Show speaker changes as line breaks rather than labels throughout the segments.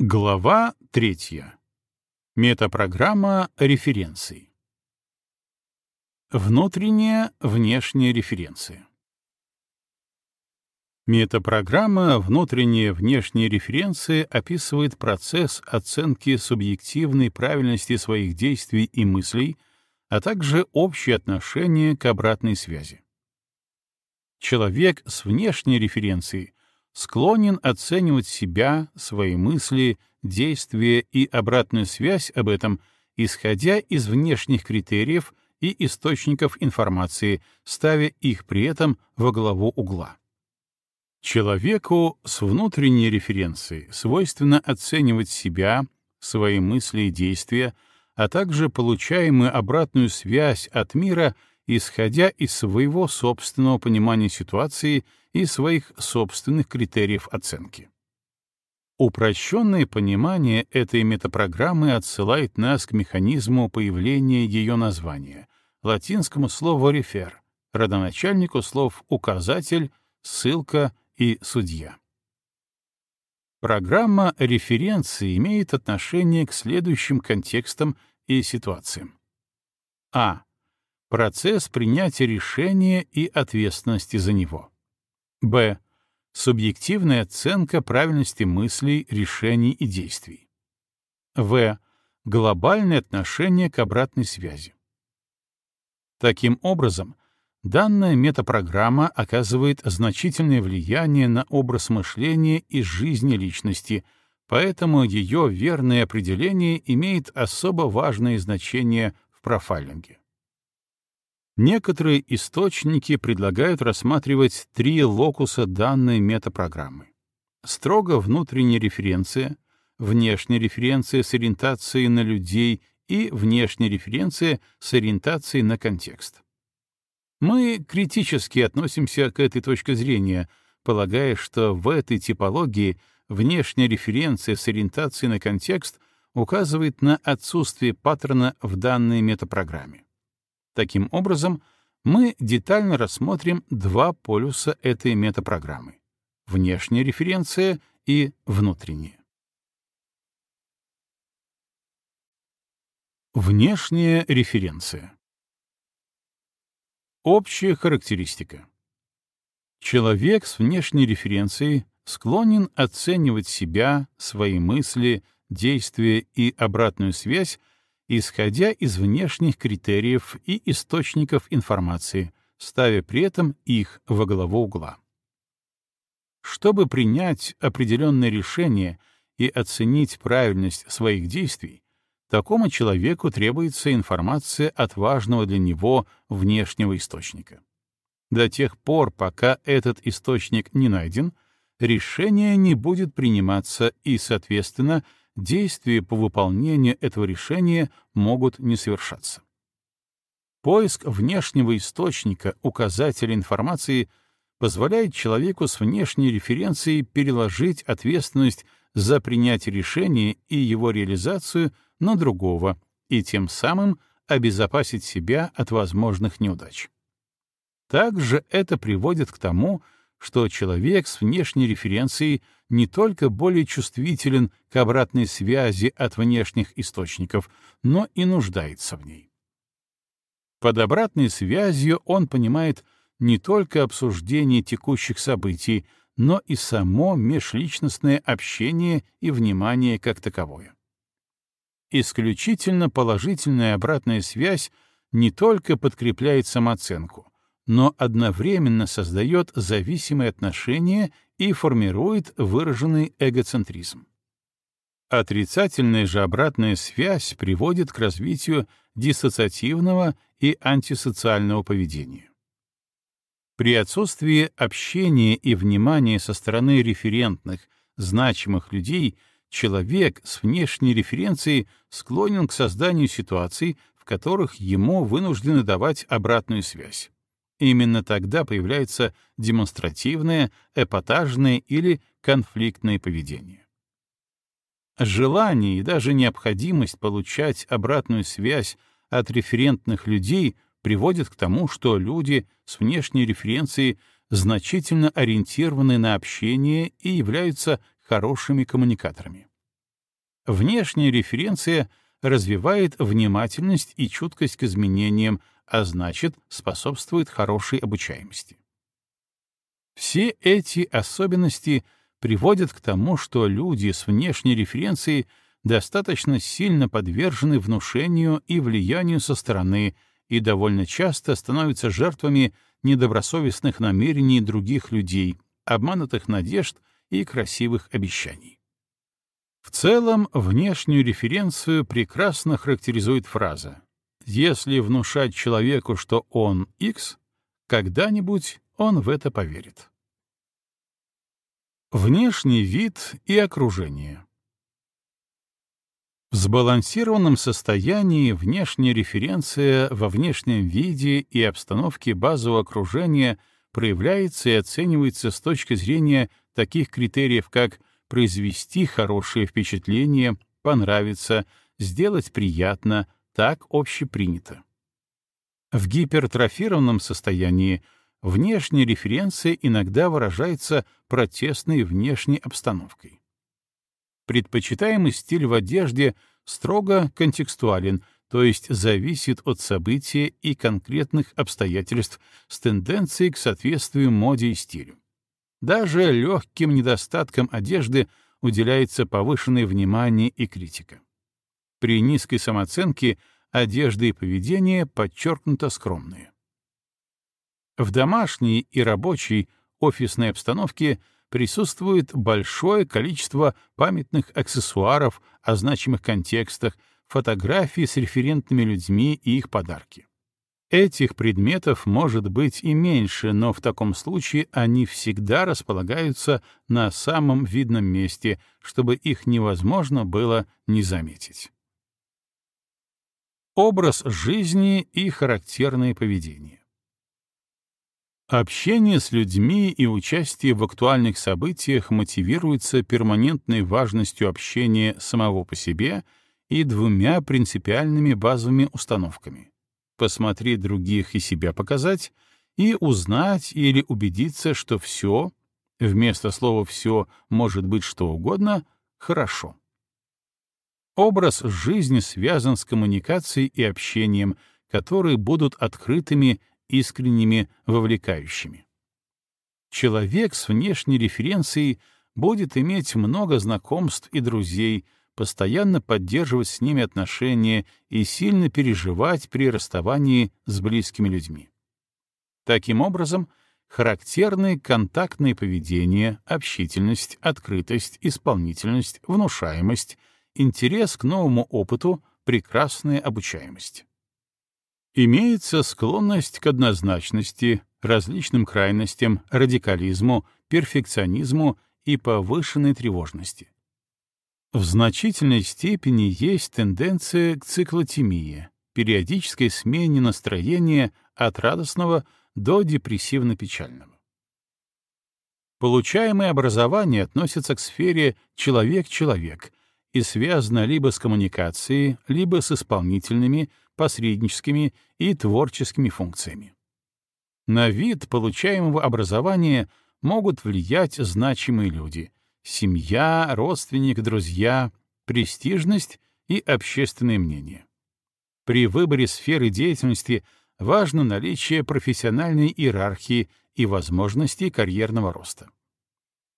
Глава третья. Метапрограмма референций. Внутренняя, внешняя референция. Метапрограмма внутренняя, внешняя референции описывает процесс оценки субъективной правильности своих действий и мыслей, а также общее отношение к обратной связи. Человек с внешней референцией склонен оценивать себя, свои мысли, действия и обратную связь об этом, исходя из внешних критериев и источников информации, ставя их при этом во главу угла. Человеку с внутренней референцией свойственно оценивать себя, свои мысли и действия, а также получаемую обратную связь от мира — исходя из своего собственного понимания ситуации и своих собственных критериев оценки. Упрощенное понимание этой метапрограммы отсылает нас к механизму появления ее названия, латинскому слову «refer», родоначальнику слов «указатель», «ссылка» и «судья». Программа референции имеет отношение к следующим контекстам и ситуациям. А. Процесс принятия решения и ответственности за него. Б. Субъективная оценка правильности мыслей, решений и действий. В. Глобальное отношение к обратной связи. Таким образом, данная метапрограмма оказывает значительное влияние на образ мышления и жизни личности, поэтому ее верное определение имеет особо важное значение в профайлинге. Некоторые источники предлагают рассматривать три локуса данной метапрограммы. Строго внутренняя референция, внешняя референция с ориентацией на людей и внешняя референция с ориентацией на контекст. Мы критически относимся к этой точке зрения, полагая, что в этой типологии внешняя референция с ориентацией на контекст указывает на отсутствие паттерна в данной метапрограмме. Таким образом, мы детально рассмотрим два полюса этой метапрограммы — внешняя референция и внутренняя. Внешняя референция. Общая характеристика. Человек с внешней референцией склонен оценивать себя, свои мысли, действия и обратную связь исходя из внешних критериев и источников информации, ставя при этом их во главу угла. Чтобы принять определенное решение и оценить правильность своих действий, такому человеку требуется информация от важного для него внешнего источника. До тех пор, пока этот источник не найден, решение не будет приниматься и, соответственно, действия по выполнению этого решения могут не совершаться. Поиск внешнего источника, указателя информации позволяет человеку с внешней референцией переложить ответственность за принятие решения и его реализацию на другого и тем самым обезопасить себя от возможных неудач. Также это приводит к тому, что человек с внешней референцией не только более чувствителен к обратной связи от внешних источников, но и нуждается в ней. Под обратной связью он понимает не только обсуждение текущих событий, но и само межличностное общение и внимание как таковое. Исключительно положительная обратная связь не только подкрепляет самооценку, но одновременно создает зависимые отношения и формирует выраженный эгоцентризм. Отрицательная же обратная связь приводит к развитию диссоциативного и антисоциального поведения. При отсутствии общения и внимания со стороны референтных, значимых людей, человек с внешней референцией склонен к созданию ситуаций, в которых ему вынуждены давать обратную связь. Именно тогда появляется демонстративное, эпатажное или конфликтное поведение. Желание и даже необходимость получать обратную связь от референтных людей приводит к тому, что люди с внешней референцией значительно ориентированы на общение и являются хорошими коммуникаторами. Внешняя референция развивает внимательность и чуткость к изменениям, а значит, способствует хорошей обучаемости. Все эти особенности приводят к тому, что люди с внешней референцией достаточно сильно подвержены внушению и влиянию со стороны и довольно часто становятся жертвами недобросовестных намерений других людей, обманутых надежд и красивых обещаний. В целом, внешнюю референцию прекрасно характеризует фраза «Если внушать человеку, что он X, когда-нибудь он в это поверит». Внешний вид и окружение в сбалансированном состоянии внешняя референция во внешнем виде и обстановке базового окружения проявляется и оценивается с точки зрения таких критериев, как произвести хорошее впечатление, понравиться, сделать приятно, так общепринято. В гипертрофированном состоянии внешняя референция иногда выражается протестной внешней обстановкой. Предпочитаемый стиль в одежде строго контекстуален, то есть зависит от события и конкретных обстоятельств с тенденцией к соответствию моде и стилю. Даже легким недостаткам одежды уделяется повышенное внимание и критика. При низкой самооценке одежда и поведение подчеркнуто скромные. В домашней и рабочей офисной обстановке — присутствует большое количество памятных аксессуаров о значимых контекстах, фотографий с референтными людьми и их подарки. Этих предметов может быть и меньше, но в таком случае они всегда располагаются на самом видном месте, чтобы их невозможно было не заметить. Образ жизни и характерное поведение. Общение с людьми и участие в актуальных событиях мотивируется перманентной важностью общения самого по себе и двумя принципиальными базовыми установками — посмотреть других и себя показать, и узнать или убедиться, что все, вместо слова «все» может быть что угодно, хорошо. Образ жизни связан с коммуникацией и общением, которые будут открытыми искренними, вовлекающими. Человек с внешней референцией будет иметь много знакомств и друзей, постоянно поддерживать с ними отношения и сильно переживать при расставании с близкими людьми. Таким образом, характерны контактное поведение, общительность, открытость, исполнительность, внушаемость, интерес к новому опыту, прекрасная обучаемость. Имеется склонность к однозначности, различным крайностям, радикализму, перфекционизму и повышенной тревожности. В значительной степени есть тенденция к циклотемии, периодической смене настроения от радостного до депрессивно-печального. Получаемое образование относится к сфере «человек-человек» и связано либо с коммуникацией, либо с исполнительными, посредническими и творческими функциями. На вид получаемого образования могут влиять значимые люди — семья, родственник, друзья, престижность и общественное мнение. При выборе сферы деятельности важно наличие профессиональной иерархии и возможности карьерного роста.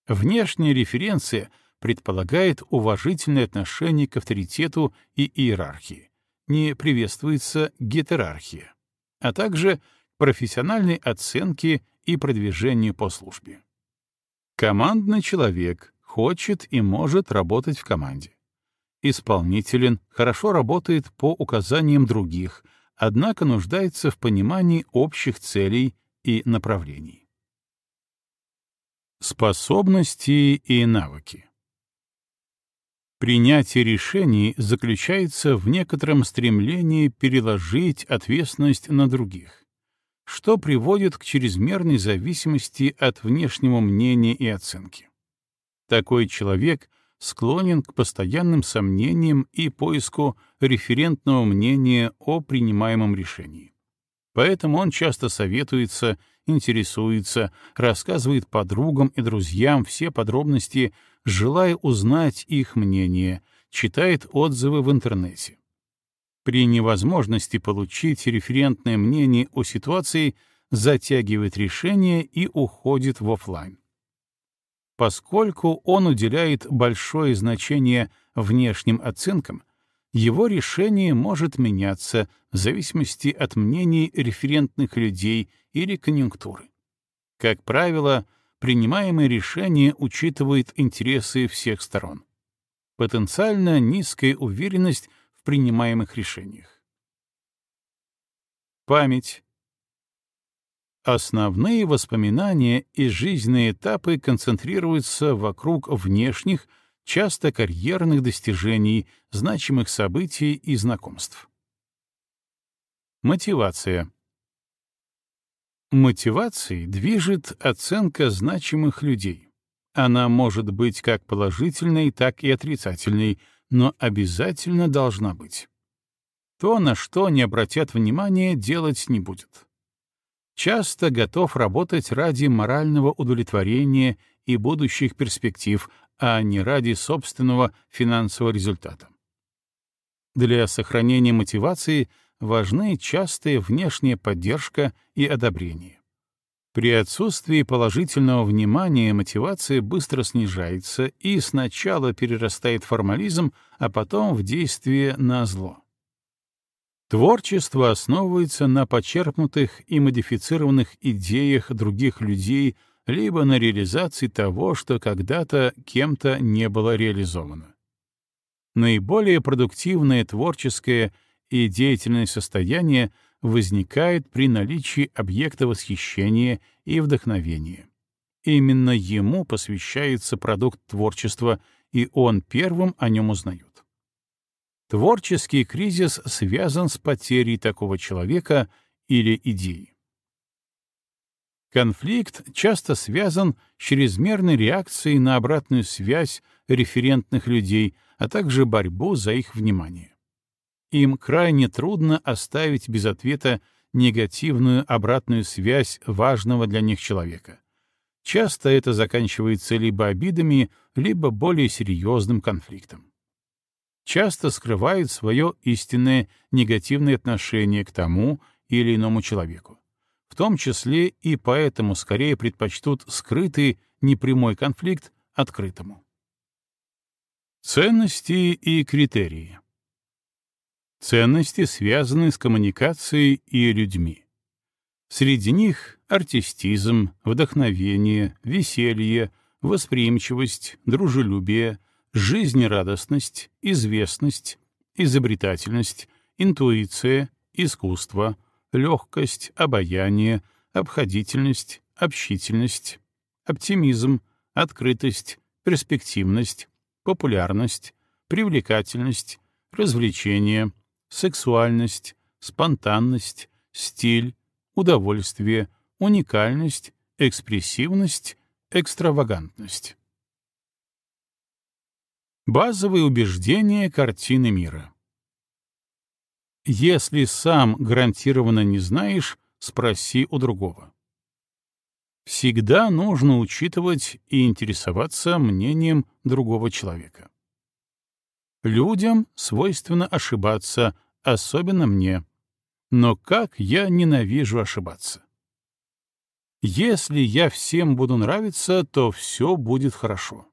Внешняя референция предполагает уважительное отношение к авторитету и иерархии не приветствуется гетерархия, а также профессиональной оценки и продвижению по службе. Командный человек хочет и может работать в команде. Исполнителен хорошо работает по указаниям других, однако нуждается в понимании общих целей и направлений. Способности и навыки Принятие решений заключается в некотором стремлении переложить ответственность на других, что приводит к чрезмерной зависимости от внешнего мнения и оценки. Такой человек склонен к постоянным сомнениям и поиску референтного мнения о принимаемом решении. Поэтому он часто советуется, интересуется, рассказывает подругам и друзьям все подробности желая узнать их мнение, читает отзывы в интернете. При невозможности получить референтное мнение о ситуации затягивает решение и уходит в офлайн. Поскольку он уделяет большое значение внешним оценкам, его решение может меняться в зависимости от мнений референтных людей или конъюнктуры. Как правило, принимаемое решение учитывает интересы всех сторон. Потенциально низкая уверенность в принимаемых решениях. Память. Основные воспоминания и жизненные этапы концентрируются вокруг внешних, часто карьерных достижений, значимых событий и знакомств. Мотивация. Мотивацией движет оценка значимых людей. Она может быть как положительной, так и отрицательной, но обязательно должна быть. То, на что не обратят внимания, делать не будет. Часто готов работать ради морального удовлетворения и будущих перспектив, а не ради собственного финансового результата. Для сохранения мотивации важны частая внешняя поддержка и одобрение. При отсутствии положительного внимания мотивация быстро снижается и сначала перерастает в формализм, а потом в действие на зло. Творчество основывается на почерпнутых и модифицированных идеях других людей либо на реализации того, что когда-то кем-то не было реализовано. Наиболее продуктивное творческое и деятельное состояние возникает при наличии объекта восхищения и вдохновения. Именно ему посвящается продукт творчества, и он первым о нем узнает. Творческий кризис связан с потерей такого человека или идеи. Конфликт часто связан с чрезмерной реакцией на обратную связь референтных людей, а также борьбу за их внимание. Им крайне трудно оставить без ответа негативную обратную связь важного для них человека. Часто это заканчивается либо обидами, либо более серьезным конфликтом. Часто скрывают свое истинное негативное отношение к тому или иному человеку. В том числе и поэтому скорее предпочтут скрытый непрямой конфликт открытому. Ценности и критерии Ценности связаны с коммуникацией и людьми. Среди них артистизм, вдохновение, веселье, восприимчивость, дружелюбие, жизнерадостность, известность, изобретательность, интуиция, искусство, легкость, обаяние, обходительность, общительность, оптимизм, открытость, перспективность, популярность, привлекательность, развлечение, сексуальность, спонтанность, стиль, удовольствие, уникальность, экспрессивность, экстравагантность. Базовые убеждения картины мира. Если сам гарантированно не знаешь, спроси у другого. Всегда нужно учитывать и интересоваться мнением другого человека. Людям свойственно ошибаться, особенно мне. Но как я ненавижу ошибаться. Если я всем буду нравиться, то все будет хорошо.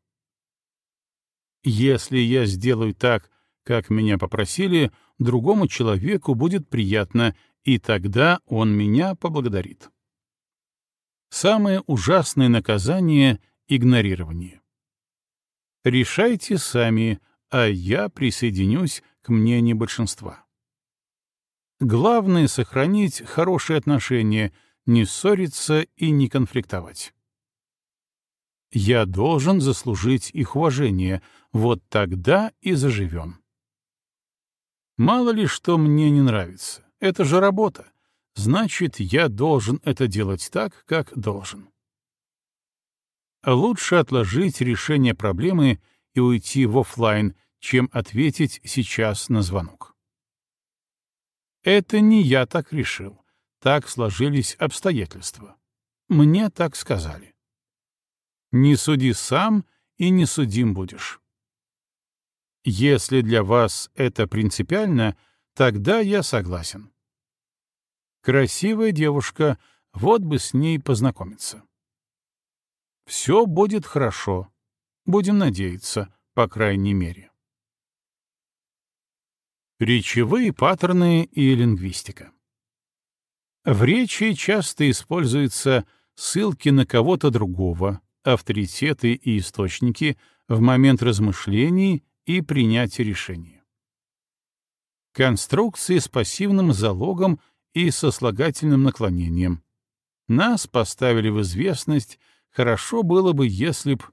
Если я сделаю так, как меня попросили, другому человеку будет приятно, и тогда он меня поблагодарит. Самое ужасное наказание — игнорирование. Решайте сами, а я присоединюсь к мнению большинства. Главное — сохранить хорошие отношения, не ссориться и не конфликтовать. Я должен заслужить их уважение, вот тогда и заживем. Мало ли что мне не нравится, это же работа. Значит, я должен это делать так, как должен. Лучше отложить решение проблемы и уйти в офлайн, чем ответить сейчас на звонок. Это не я так решил. Так сложились обстоятельства. Мне так сказали. Не суди сам и не судим будешь. Если для вас это принципиально, тогда я согласен. Красивая девушка, вот бы с ней познакомиться. Все будет хорошо. Будем надеяться, по крайней мере. Речевые паттерны и лингвистика. В речи часто используются ссылки на кого-то другого, авторитеты и источники в момент размышлений и принятия решения. Конструкции с пассивным залогом и сослагательным наклонением. Нас поставили в известность, хорошо было бы, если б...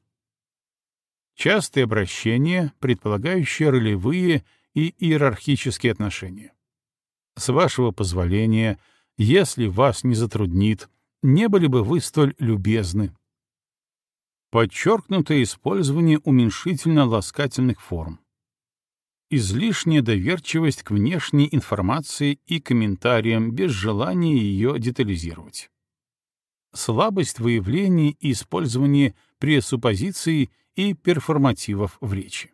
Частые обращения, предполагающие ролевые и иерархические отношения. С вашего позволения, если вас не затруднит, не были бы вы столь любезны. Подчеркнутое использование уменьшительно-ласкательных форм. Излишняя доверчивость к внешней информации и комментариям без желания ее детализировать. Слабость выявления и использования пресуппозиций и перформативов в речи.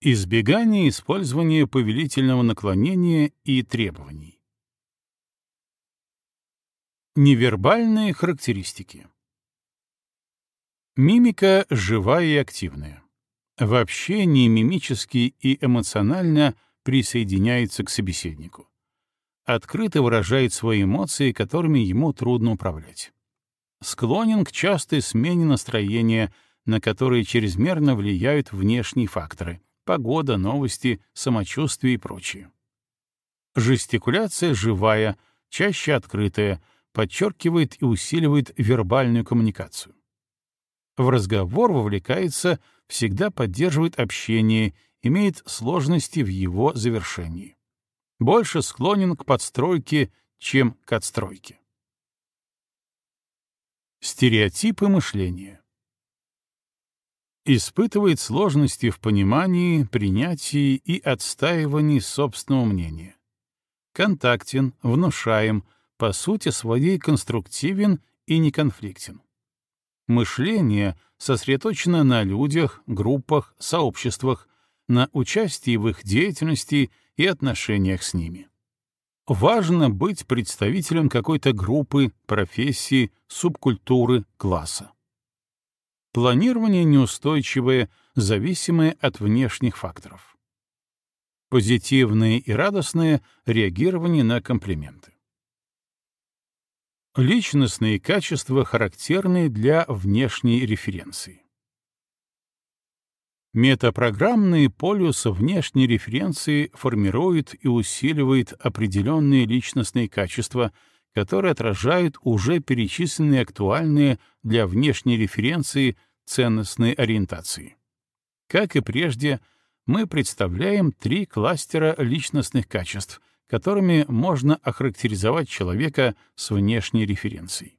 Избегание использования повелительного наклонения и требований. Невербальные характеристики. Мимика живая и активная. В общении мимически и эмоционально присоединяется к собеседнику. Открыто выражает свои эмоции, которыми ему трудно управлять. Склонен к частой смене настроения, на которые чрезмерно влияют внешние факторы — погода, новости, самочувствие и прочее. Жестикуляция живая, чаще открытая, подчеркивает и усиливает вербальную коммуникацию. В разговор вовлекается, всегда поддерживает общение, имеет сложности в его завершении. Больше склонен к подстройке, чем к отстройке. Стереотипы мышления испытывает сложности в понимании, принятии и отстаивании собственного мнения. Контактен, внушаем, по сути своей конструктивен и неконфликтен. Мышление сосредоточено на людях, группах, сообществах, на участии в их деятельности и отношениях с ними. Важно быть представителем какой-то группы, профессии, субкультуры, класса. Планирование неустойчивое, зависимое от внешних факторов. Позитивное и радостное реагирование на комплименты. Личностные качества характерны для внешней референции. Метапрограммные полюсы внешней референции формируют и усиливают определенные личностные качества, которые отражают уже перечисленные актуальные для внешней референции ценностной ориентации. Как и прежде, мы представляем три кластера личностных качеств, которыми можно охарактеризовать человека с внешней референцией.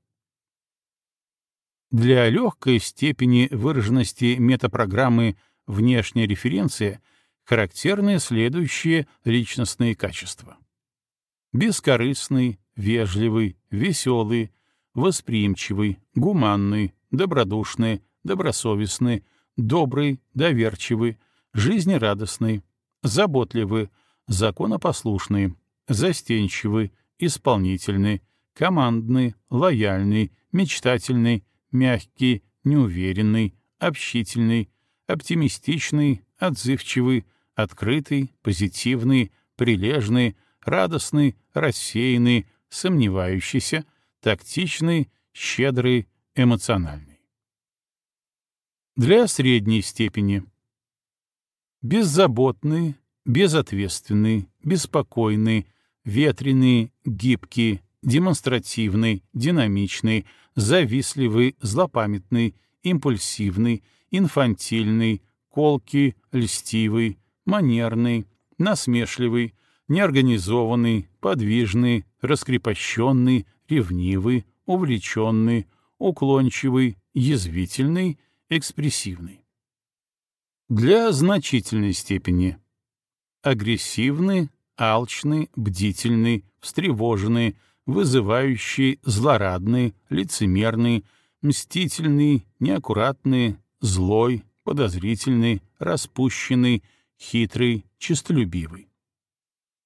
Для легкой степени выраженности метапрограммы «внешняя референция» характерны следующие личностные качества. Бескорыстный, вежливый, веселый, восприимчивый, гуманный, добродушный, добросовестный, добрый, доверчивый, жизнерадостный, заботливый, законопослушный, застенчивый, исполнительный, командный, лояльный, мечтательный, мягкий, неуверенный, общительный, оптимистичный, отзывчивый, открытый, позитивный, прилежный, радостный, рассеянный, сомневающийся, тактичный, щедрый, эмоциональный. Для средней степени. Беззаботный, безответственный, беспокойный, ветреный, гибкий, демонстративный, динамичный, завистливый, злопамятный, импульсивный, инфантильный, колкий, льстивый, манерный, насмешливый, неорганизованный, подвижный, раскрепощенный, ревнивый, увлеченный, уклончивый, язвительный, экспрессивный. Для значительной степени агрессивный, алчный, бдительный, встревоженный, вызывающий, злорадный, лицемерный, мстительный, неаккуратный, злой, подозрительный, распущенный, хитрый, честолюбивый.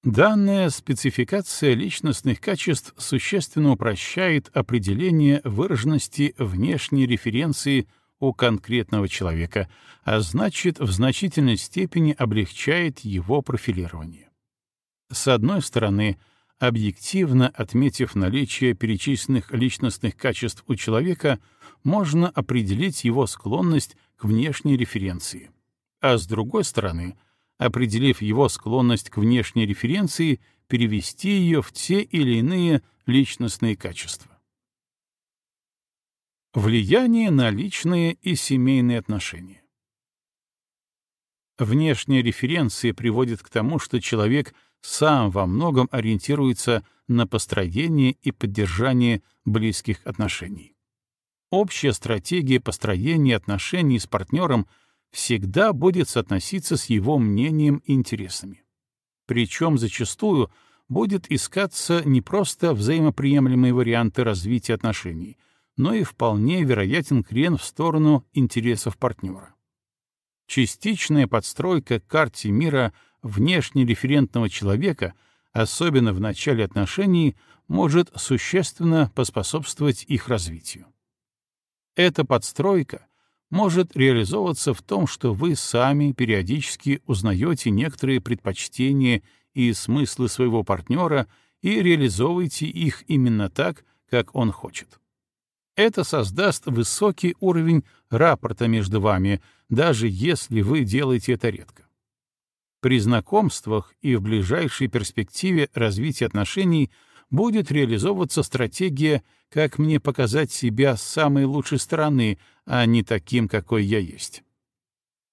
Данная спецификация личностных качеств существенно упрощает определение выраженности внешней референции у конкретного человека, а значит, в значительной степени облегчает его профилирование. С одной стороны, объективно отметив наличие перечисленных личностных качеств у человека, можно определить его склонность к внешней референции. А с другой стороны — определив его склонность к внешней референции, перевести ее в те или иные личностные качества. Влияние на личные и семейные отношения. Внешняя референция приводит к тому, что человек сам во многом ориентируется на построение и поддержание близких отношений. Общая стратегия построения отношений с партнером — всегда будет соотноситься с его мнением и интересами. Причем зачастую будет искаться не просто взаимоприемлемые варианты развития отношений, но и вполне вероятен крен в сторону интересов партнера. Частичная подстройка к карте мира внешне референтного человека, особенно в начале отношений, может существенно поспособствовать их развитию. Эта подстройка может реализовываться в том, что вы сами периодически узнаете некоторые предпочтения и смыслы своего партнера и реализовываете их именно так, как он хочет. Это создаст высокий уровень рапорта между вами, даже если вы делаете это редко. При знакомствах и в ближайшей перспективе развития отношений будет реализовываться стратегия «как мне показать себя с самой лучшей стороны», а не таким, какой я есть.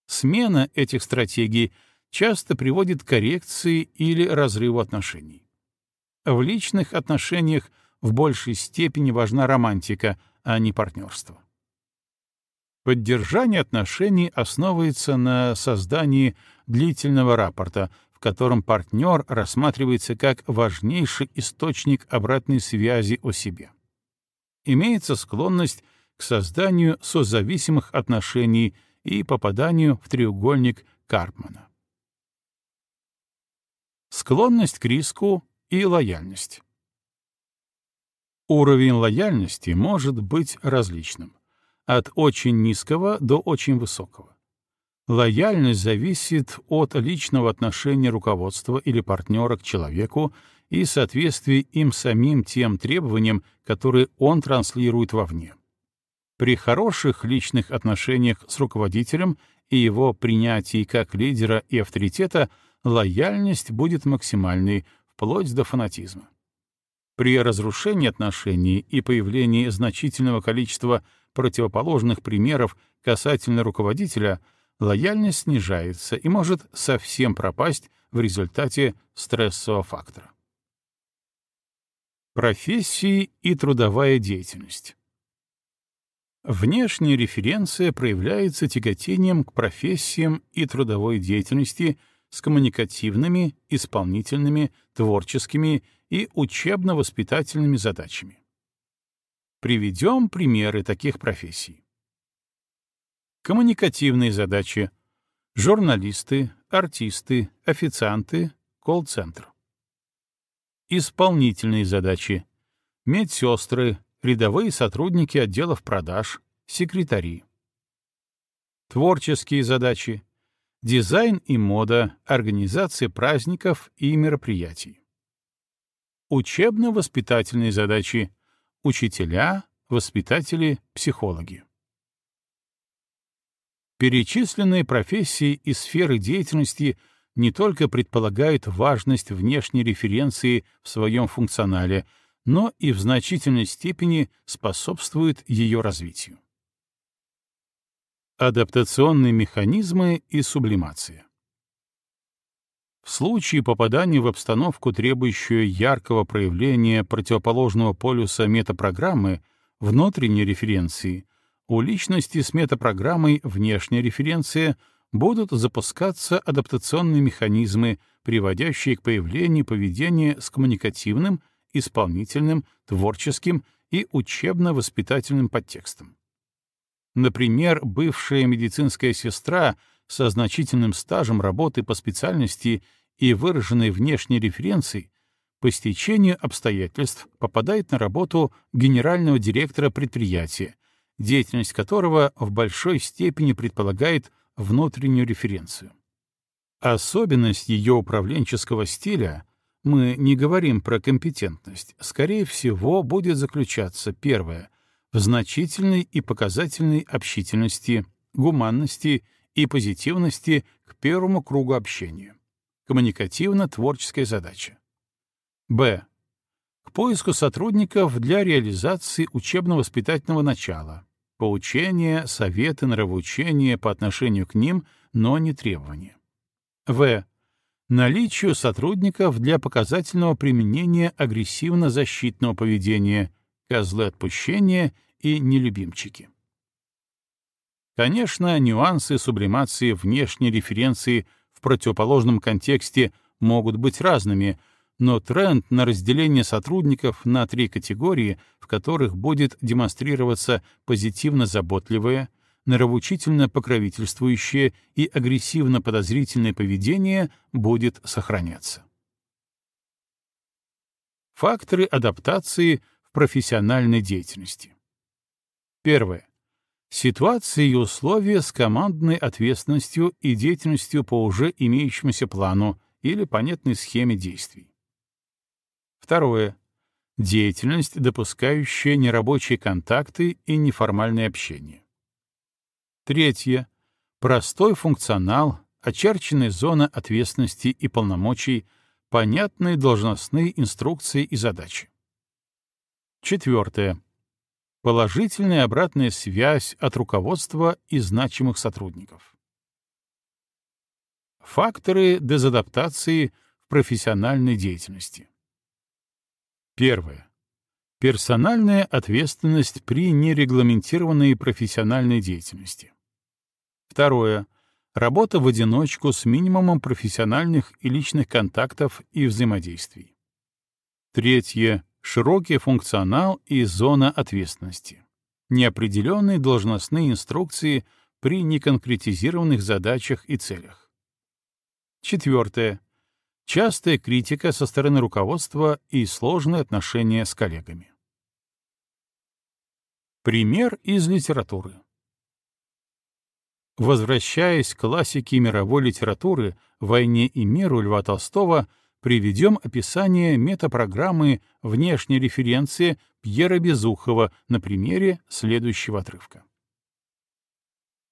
Смена этих стратегий часто приводит к коррекции или разрыву отношений. В личных отношениях в большей степени важна романтика, а не партнерство. Поддержание отношений основывается на создании длительного рапорта, котором партнер рассматривается как важнейший источник обратной связи о себе. Имеется склонность к созданию созависимых отношений и попаданию в треугольник Карпмана. Склонность к риску и лояльность. Уровень лояльности может быть различным, от очень низкого до очень высокого. Лояльность зависит от личного отношения руководства или партнера к человеку и соответствия им самим тем требованиям, которые он транслирует вовне. При хороших личных отношениях с руководителем и его принятии как лидера и авторитета лояльность будет максимальной, вплоть до фанатизма. При разрушении отношений и появлении значительного количества противоположных примеров касательно руководителя лояльность снижается и может совсем пропасть в результате стрессового фактора. Профессии и трудовая деятельность. Внешняя референция проявляется тяготением к профессиям и трудовой деятельности с коммуникативными, исполнительными, творческими и учебно-воспитательными задачами. Приведем примеры таких профессий. Коммуникативные задачи — журналисты, артисты, официанты, колл-центр. Исполнительные задачи — медсестры, рядовые сотрудники отделов продаж, секретари. Творческие задачи — дизайн и мода, организация праздников и мероприятий. Учебно-воспитательные задачи — учителя, воспитатели, психологи. Перечисленные профессии и сферы деятельности не только предполагают важность внешней референции в своем функционале — но и в значительной степени способствует ее развитию. Адаптационные механизмы и сублимация. В случае попадания в обстановку, требующую яркого проявления противоположного полюса метапрограммы, внутренней референции, у личности с метапрограммой внешняя референция будут запускаться адаптационные механизмы, приводящие к появлению поведения с коммуникативным — исполнительным, творческим и учебно-воспитательным подтекстом. Например, бывшая медицинская сестра со значительным стажем работы по специальности и выраженной внешней референцией по стечению обстоятельств попадает на работу генерального директора предприятия, деятельность которого в большой степени предполагает внутреннюю референцию. Особенность ее управленческого стиля — мы не говорим про компетентность, скорее всего, будет заключаться, первое, в значительной и показательной общительности, гуманности и позитивности к первому кругу общения. Коммуникативно-творческая задача. Б. Поиску сотрудников для реализации учебно-воспитательного начала. Поучения, советы, нравоучения по отношению к ним, но не требования. В. Наличию сотрудников для показательного применения агрессивно-защитного поведения, козлы отпущения и нелюбимчики. Конечно, нюансы сублимации внешней референции в противоположном контексте могут быть разными, но тренд на разделение сотрудников на три категории, в которых будет демонстрироваться позитивно-заботливое, нравоучительно покровительствующее и агрессивно-подозрительное поведение, будет сохраняться. Факторы адаптации в профессиональной деятельности. Первое. Ситуации и условия с командной ответственностью и деятельностью по уже имеющемуся плану или понятной схеме действий. Второе. Деятельность, допускающая нерабочие контакты и неформальное общение. Третье. Простой функционал, очерченная зона ответственности и полномочий, понятные должностные инструкции и задачи. Четвертое. Положительная обратная связь от руководства и значимых сотрудников. Факторы дезадаптации в профессиональной деятельности. Первое. Персональная ответственность при нерегламентированной профессиональной деятельности. Второе. Работа в одиночку с минимумом профессиональных и личных контактов и взаимодействий. Третье широкий функционал и зона ответственности, неопределенные должностные инструкции при неконкретизированных задачах и целях. Четвертое. Частая критика со стороны руководства и сложные отношения с коллегами. Пример из литературы. Возвращаясь к классике мировой литературы «Войне и миру» Льва Толстого, приведем описание метапрограммы внешней референции Пьера Безухова на примере следующего отрывка.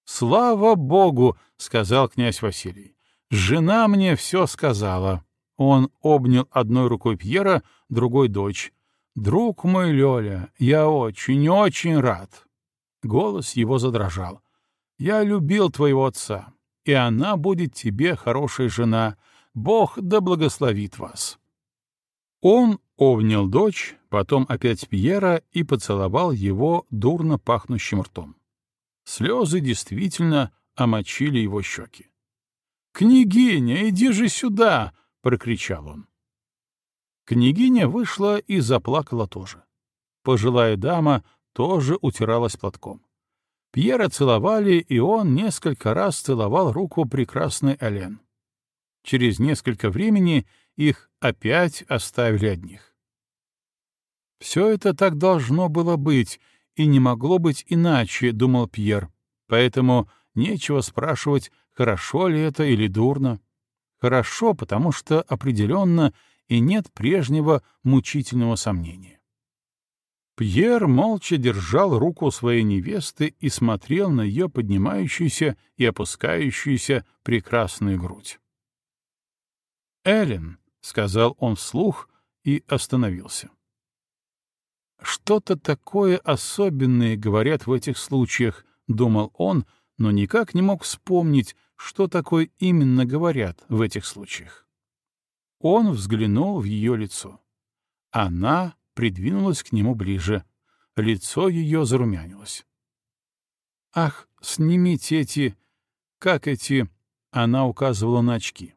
«Слава Богу!» — сказал князь Василий. «Жена мне все сказала». Он обнял одной рукой Пьера, другой — дочь. «Друг мой, Лёля, я очень-очень рад». Голос его задрожал. «Я любил твоего отца, и она будет тебе хорошая жена, Бог да благословит вас». Он обнял дочь, потом опять Пьера и поцеловал его дурно пахнущим ртом. Слезы действительно омочили его щеки. «Княгиня, иди же сюда!» — прокричал он. Княгиня вышла и заплакала тоже. Пожилая дама тоже утиралась платком. Пьера целовали, и он несколько раз целовал руку прекрасной Элен. Через несколько времени их опять оставили одних. Все это так должно было быть, и не могло быть иначе, — думал Пьер. Поэтому нечего спрашивать, хорошо ли это или дурно. Хорошо, потому что определенно и нет прежнего мучительного сомнения. Пьер молча держал руку своей невесты и смотрел на ее поднимающуюся и опускающуюся прекрасную грудь. Эллен, — сказал он вслух и остановился. «Что-то такое особенное говорят в этих случаях», — думал он, но никак не мог вспомнить, что такое именно говорят в этих случаях. Он взглянул в ее лицо. Она придвинулась к нему ближе. Лицо ее зарумянилось. «Ах, снимите эти... как эти...» — она указывала на очки.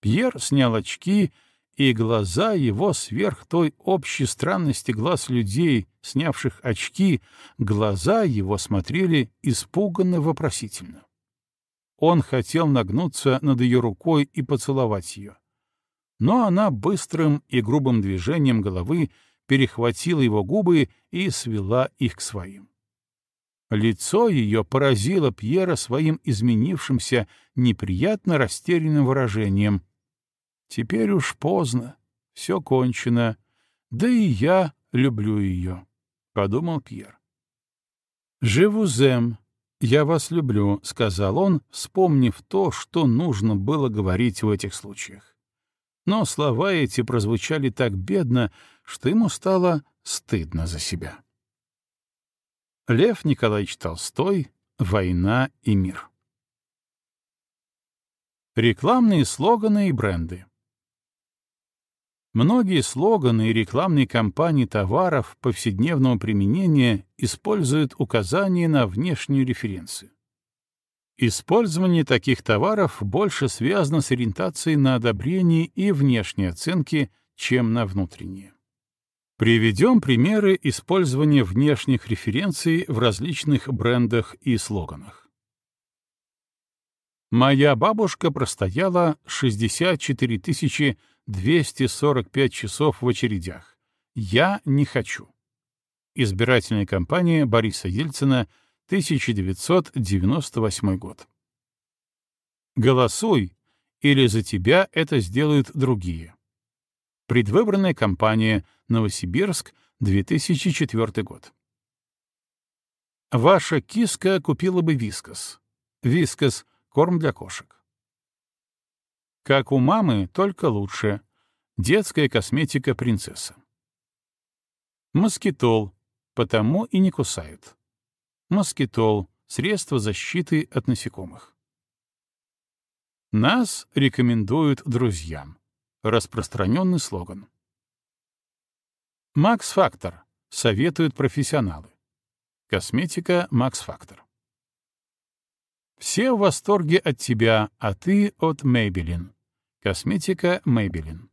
Пьер снял очки и глаза его сверх той общей странности глаз людей, снявших очки, глаза его смотрели испуганно-вопросительно. Он хотел нагнуться над ее рукой и поцеловать ее. Но она быстрым и грубым движением головы перехватила его губы и свела их к своим. Лицо ее поразило Пьера своим изменившимся, неприятно растерянным выражением — Теперь уж поздно, все кончено, да и я люблю ее, — подумал Пьер. «Живу зем, я вас люблю», — сказал он, вспомнив то, что нужно было говорить в этих случаях. Но слова эти прозвучали так бедно, что ему стало стыдно за себя. Лев Николаевич Толстой «Война и мир». Рекламные слоганы и бренды. Многие слоганы и рекламные кампании товаров повседневного применения используют указания на внешнюю референцию. Использование таких товаров больше связано с ориентацией на одобрение и внешние оценки, чем на внутренние. Приведем примеры использования внешних референций в различных брендах и слоганах. Моя бабушка простояла 64 тысячи 245 часов в очередях. Я не хочу. Избирательная кампания Бориса Ельцина, 1998 год. Голосуй, или за тебя это сделают другие. Предвыборная кампания Новосибирск, 2004 год. Ваша киска купила бы вискас. Вискас — корм для кошек. Как у мамы, только лучше. Детская косметика принцесса. Москитол. Потому и не кусают. Москитол — средство защиты от насекомых. Нас рекомендуют друзьям. Распространенный слоган. Макс Фактор. Советуют профессионалы. Косметика Макс Фактор. Все в восторге от тебя, а ты от Maybelline. Косметика Maybelline.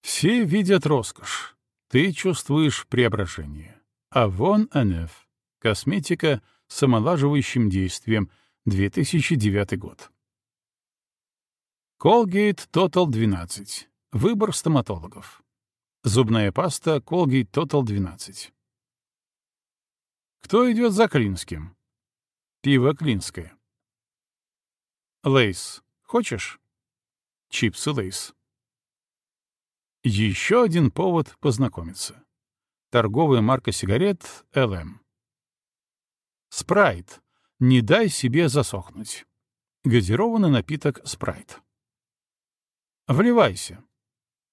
Все видят роскошь. Ты чувствуешь преображение. Авон Анеф. Косметика с омолаживающим действием. 2009 год. Colgate Total 12. Выбор стоматологов. Зубная паста Colgate Total 12. Кто идет за Клинским? Пиво Клинское. Lay's. Хочешь? Чипсы Lay's. Еще один повод познакомиться. Торговая марка сигарет LM. Sprite. Не дай себе засохнуть. Газированный напиток Sprite. Вливайся.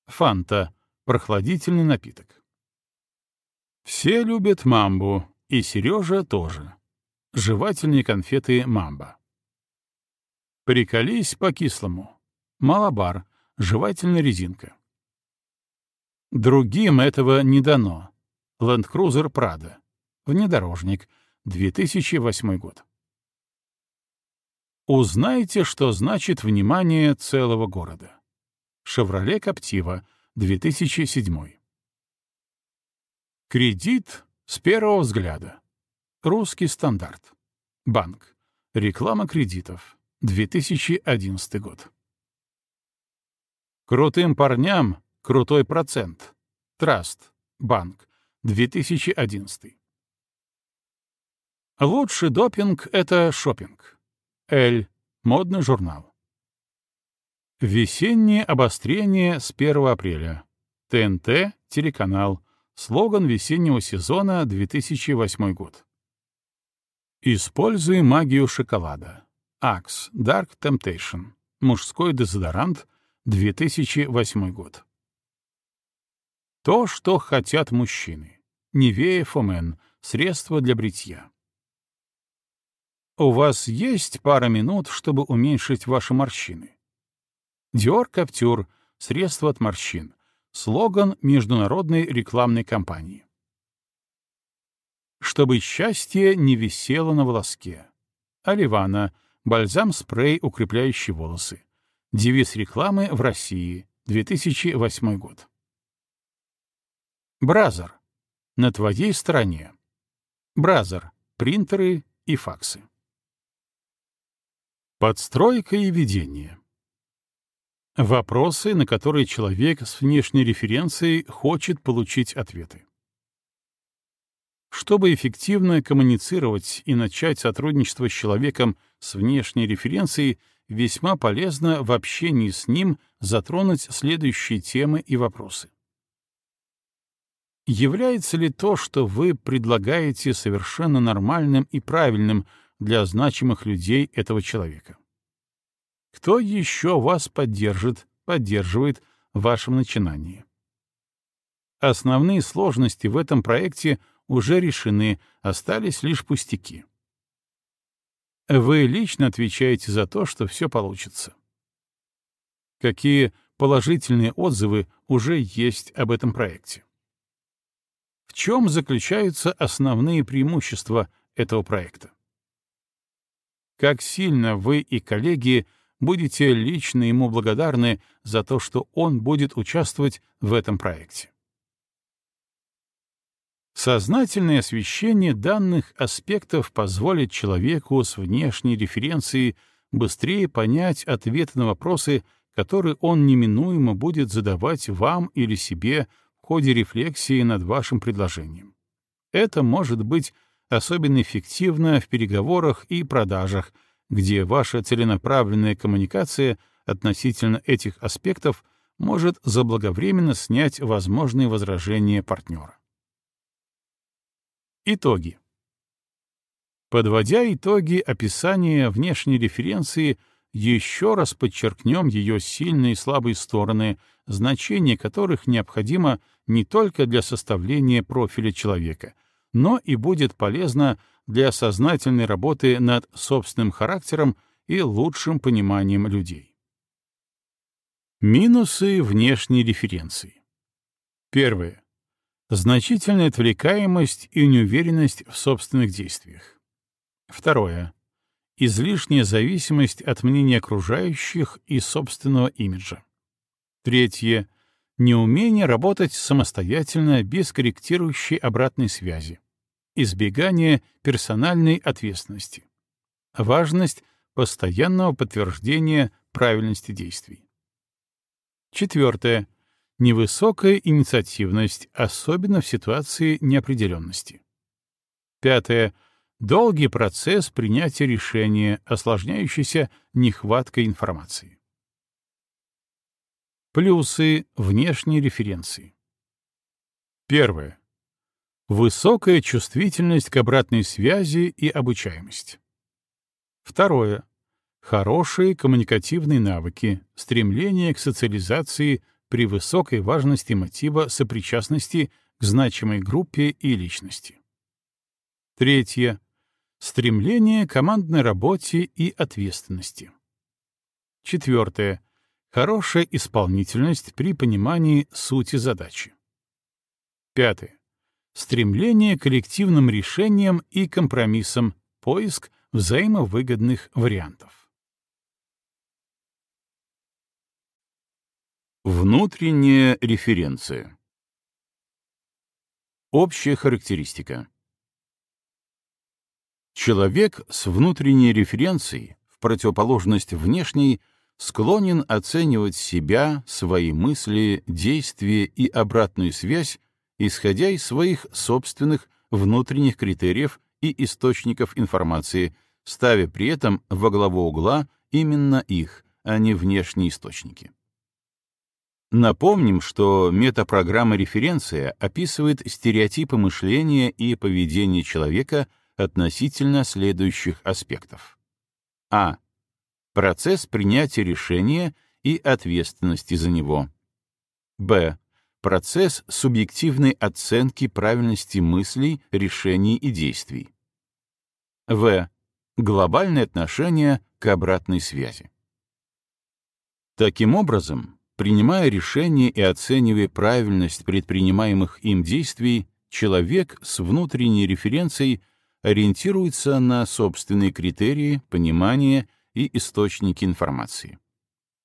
Fanta. Прохладительный напиток. Все любят мамбу, и Сережа тоже. Жевательные конфеты мамба. Приколись по-кислому. Малабар, жевательная резинка. Другим этого не дано. Cruiser Prado. Внедорожник. 2008 год. Узнайте, что значит внимание целого города. Chevrolet Captiva. 2007. Кредит с первого взгляда. Русский стандарт. Банк. Реклама кредитов. 2011 год. Крутым парням крутой процент. Траст. Банк. 2011. Лучший допинг — это шопинг. Эль. Модный журнал. Весеннее обострение с 1 апреля. ТНТ, телеканал. Слоган весеннего сезона 2008 год. Используй магию шоколада. Axe Dark Temptation. Мужской дезодорант 2008 год. То, что хотят мужчины. Невея Фомен. Средство для бритья. У вас есть пара минут, чтобы уменьшить ваши морщины? Dior Capture. Средство от морщин. Слоган международной рекламной кампании. Чтобы счастье не висело на волоске. Оливана. Бальзам-спрей, укрепляющий волосы. Девиз рекламы в России 2008 год. Brother. На твоей стороне. Brother. Принтеры и факсы. Подстройка и ведение. Вопросы, на которые человек с внешней референцией хочет получить ответы. Чтобы эффективно коммуницировать и начать сотрудничество с человеком с внешней референцией, весьма полезно в общении с ним затронуть следующие темы и вопросы. Является ли то, что вы предлагаете, совершенно нормальным и правильным для значимых людей этого человека? Кто еще вас поддержит, поддерживает в вашем начинании? Основные сложности в этом проекте уже решены, остались лишь пустяки. Вы лично отвечаете за то, что все получится. Какие положительные отзывы уже есть об этом проекте? В чем заключаются основные преимущества этого проекта? Как сильно вы и коллеги будете лично ему благодарны за то, что он будет участвовать в этом проекте. Сознательное освещение данных аспектов позволит человеку с внешней референцией быстрее понять ответы на вопросы, которые он неминуемо будет задавать вам или себе в ходе рефлексии над вашим предложением. Это может быть особенно эффективно в переговорах и продажах, где ваша целенаправленная коммуникация относительно этих аспектов может заблаговременно снять возможные возражения партнера. Итоги. Подводя итоги описания внешней референции, еще раз подчеркнем ее сильные и слабые стороны, значение которых необходимо не только для составления профиля человека, но и будет полезно для сознательной работы над собственным характером и лучшим пониманием людей. Минусы внешней референции. Первое. Значительная отвлекаемость и неуверенность в собственных действиях. Второе. Излишняя зависимость от мнения окружающих и собственного имиджа. Третье. Неумение работать самостоятельно без корректирующей обратной связи избегание персональной ответственности, важность постоянного подтверждения правильности действий. Четвертое. Невысокая инициативность, особенно в ситуации неопределенности. Пятое. Долгий процесс принятия решения, осложняющийся нехваткой информации. Плюсы внешней референции. Первое. Высокая чувствительность к обратной связи и обучаемость. Второе. Хорошие коммуникативные навыки, стремление к социализации при высокой важности мотива сопричастности к значимой группе и личности. Третье. Стремление к командной работе и ответственности. Четвертое. Хорошая исполнительность при понимании сути задачи. Пятое стремление к коллективным решениям и компромиссам, поиск взаимовыгодных вариантов. Внутренняя референция. Общая характеристика. Человек с внутренней референцией, в противоположность внешней, склонен оценивать себя, свои мысли, действия и обратную связь исходя из своих собственных внутренних критериев и источников информации, ставя при этом во главу угла именно их, а не внешние источники. Напомним, что метапрограмма референция описывает стереотипы мышления и поведения человека относительно следующих аспектов. А. Процесс принятия решения и ответственности за него. Б процесс субъективной оценки правильности мыслей, решений и действий. В. Глобальное отношение к обратной связи. Таким образом, принимая решения и оценивая правильность предпринимаемых им действий, человек с внутренней референцией ориентируется на собственные критерии, понимания и источники информации.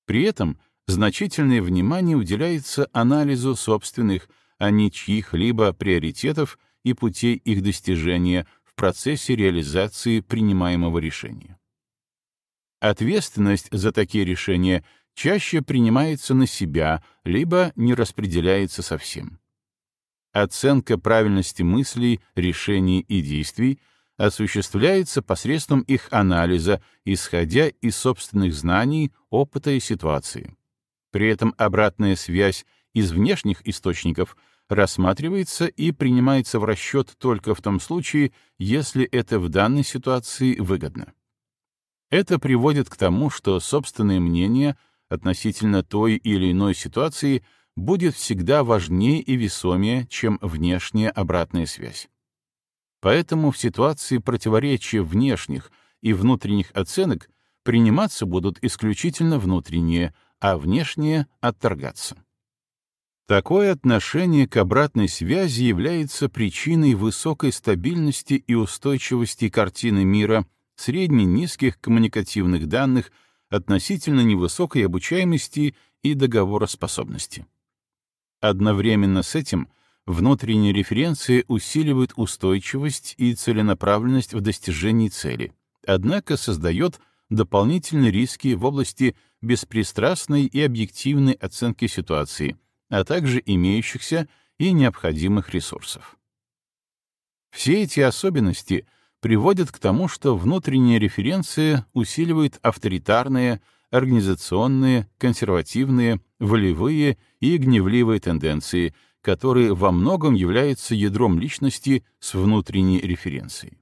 При этом значительное внимание уделяется анализу собственных, а не чьих-либо приоритетов и путей их достижения в процессе реализации принимаемого решения. Ответственность за такие решения чаще принимается на себя, либо не распределяется совсем. Оценка правильности мыслей, решений и действий осуществляется посредством их анализа, исходя из собственных знаний, опыта и ситуации. При этом обратная связь из внешних источников рассматривается и принимается в расчет только в том случае, если это в данной ситуации выгодно. Это приводит к тому, что собственное мнение относительно той или иной ситуации будет всегда важнее и весомее, чем внешняя обратная связь. Поэтому в ситуации противоречия внешних и внутренних оценок приниматься будут исключительно внутренние, а внешние — отторгаться. Такое отношение к обратной связи является причиной высокой стабильности и устойчивости картины мира, средне-низких коммуникативных данных, относительно невысокой обучаемости и договороспособности. Одновременно с этим внутренние референции усиливают устойчивость и целенаправленность в достижении цели, однако создает дополнительные риски в области беспристрастной и объективной оценки ситуации, а также имеющихся и необходимых ресурсов. Все эти особенности приводят к тому, что внутренняя референция усиливает авторитарные, организационные, консервативные, волевые и гневливые тенденции, которые во многом являются ядром личности с внутренней референцией.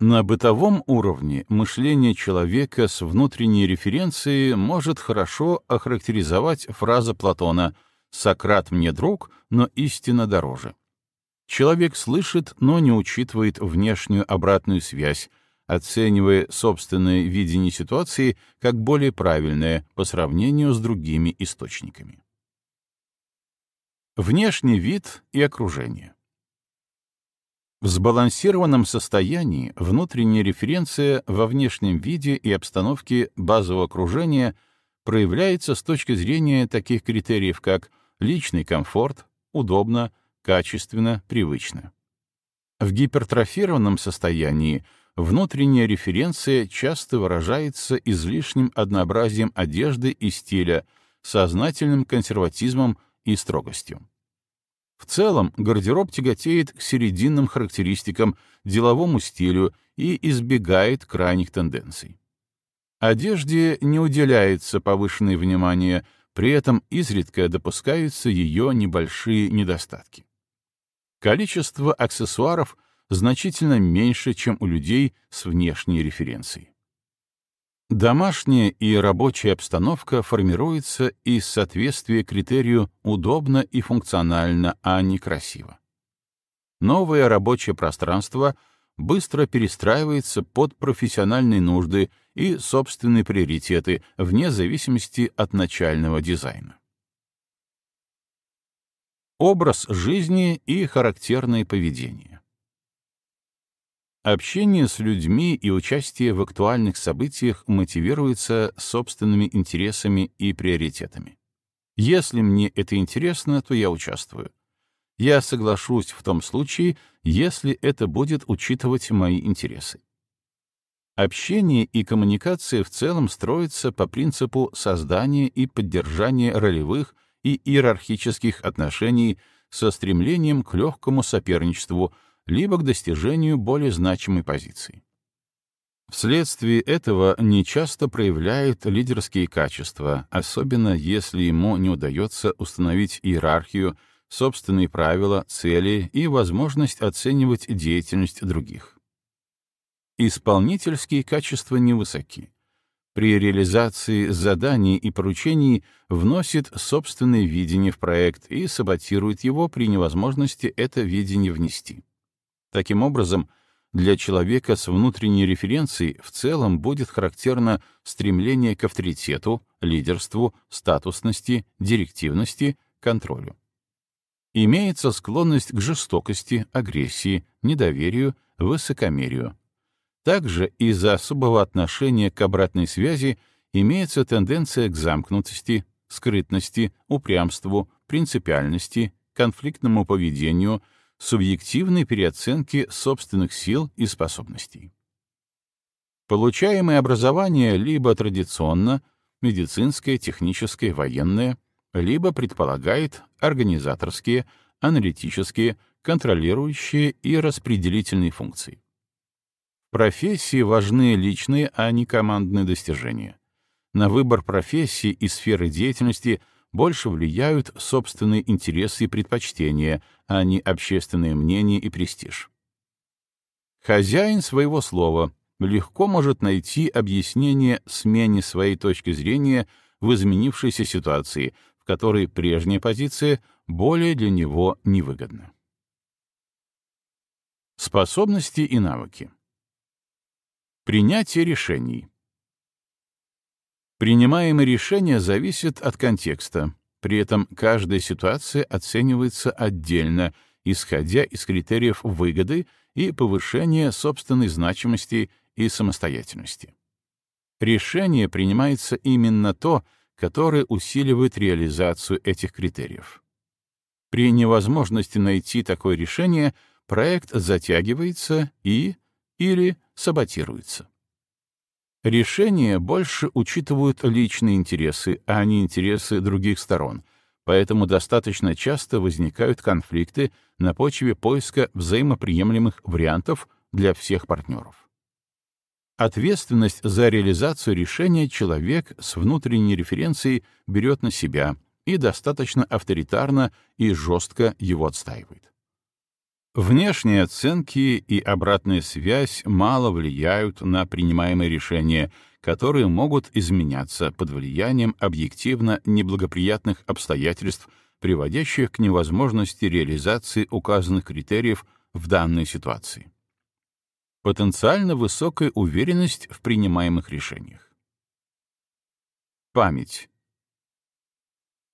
На бытовом уровне мышление человека с внутренней референцией может хорошо охарактеризовать фраза Платона «Сократ мне друг, но истина дороже». Человек слышит, но не учитывает внешнюю обратную связь, оценивая собственное видение ситуации как более правильное по сравнению с другими источниками. Внешний вид и окружение. В сбалансированном состоянии внутренняя референция во внешнем виде и обстановке базового окружения проявляется с точки зрения таких критериев, как личный комфорт, удобно, качественно, привычно. В гипертрофированном состоянии внутренняя референция часто выражается излишним однообразием одежды и стиля, сознательным консерватизмом и строгостью. В целом, гардероб тяготеет к серединным характеристикам, деловому стилю и избегает крайних тенденций. Одежде не уделяется повышенное внимание, при этом изредка допускаются ее небольшие недостатки. Количество аксессуаров значительно меньше, чем у людей с внешней референцией. Домашняя и рабочая обстановка формируется из соответствия критерию «удобно и функционально», а не «красиво». Новое рабочее пространство быстро перестраивается под профессиональные нужды и собственные приоритеты вне зависимости от начального дизайна. Образ жизни и характерное поведение. Общение с людьми и участие в актуальных событиях мотивируется собственными интересами и приоритетами. Если мне это интересно, то я участвую. Я соглашусь в том случае, если это будет учитывать мои интересы. Общение и коммуникация в целом строятся по принципу создания и поддержания ролевых и иерархических отношений со стремлением к легкому соперничеству, либо к достижению более значимой позиции. Вследствие этого нечасто проявляет лидерские качества, особенно если ему не удается установить иерархию, собственные правила, цели и возможность оценивать деятельность других. Исполнительские качества невысоки. При реализации заданий и поручений вносит собственное видение в проект и саботирует его при невозможности это видение внести. Таким образом, для человека с внутренней референцией в целом будет характерно стремление к авторитету, лидерству, статусности, директивности, контролю. Имеется склонность к жестокости, агрессии, недоверию, высокомерию. Также из-за особого отношения к обратной связи имеется тенденция к замкнутости, скрытности, упрямству, принципиальности, конфликтному поведению, субъективной переоценке собственных сил и способностей. Получаемое образование либо традиционно, медицинское, техническое, военное, либо предполагает организаторские, аналитические, контролирующие и распределительные функции. Профессии важны личные, а не командные достижения. На выбор профессии и сферы деятельности больше влияют собственные интересы и предпочтения, а не общественное мнение и престиж. Хозяин своего слова легко может найти объяснение смене своей точки зрения в изменившейся ситуации, в которой прежняя позиция более для него невыгодна. Способности и навыки. Принятие решений. Принимаемые решения зависят от контекста, при этом каждая ситуация оценивается отдельно, исходя из критериев выгоды и повышения собственной значимости и самостоятельности. Решение принимается именно то, которое усиливает реализацию этих критериев. При невозможности найти такое решение проект затягивается и или саботируется. Решения больше учитывают личные интересы, а не интересы других сторон, поэтому достаточно часто возникают конфликты на почве поиска взаимоприемлемых вариантов для всех партнеров. Ответственность за реализацию решения человек с внутренней референцией берет на себя и достаточно авторитарно и жестко его отстаивает. Внешние оценки и обратная связь мало влияют на принимаемые решения, которые могут изменяться под влиянием объективно неблагоприятных обстоятельств, приводящих к невозможности реализации указанных критериев в данной ситуации. Потенциально высокая уверенность в принимаемых решениях. Память.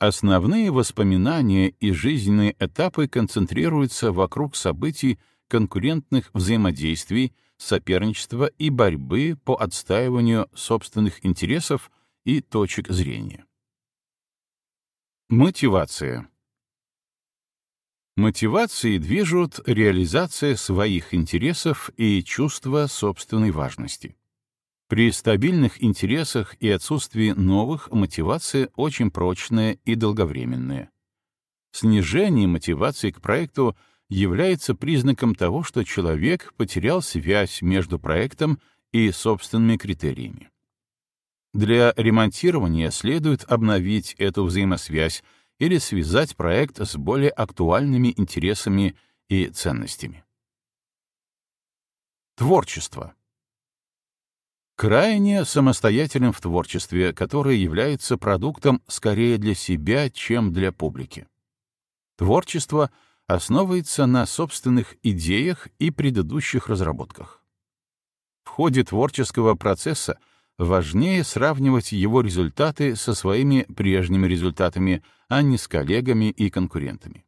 Основные воспоминания и жизненные этапы концентрируются вокруг событий конкурентных взаимодействий, соперничества и борьбы по отстаиванию собственных интересов и точек зрения. Мотивация. Мотивацией движут реализация своих интересов и чувство собственной важности. При стабильных интересах и отсутствии новых мотивация очень прочная и долговременная. Снижение мотивации к проекту является признаком того, что человек потерял связь между проектом и собственными критериями. Для ремонтирования следует обновить эту взаимосвязь или связать проект с более актуальными интересами и ценностями. Творчество. Крайне самостоятельным в творчестве, которое является продуктом скорее для себя, чем для публики. Творчество основывается на собственных идеях и предыдущих разработках. В ходе творческого процесса важнее сравнивать его результаты со своими прежними результатами, а не с коллегами и конкурентами.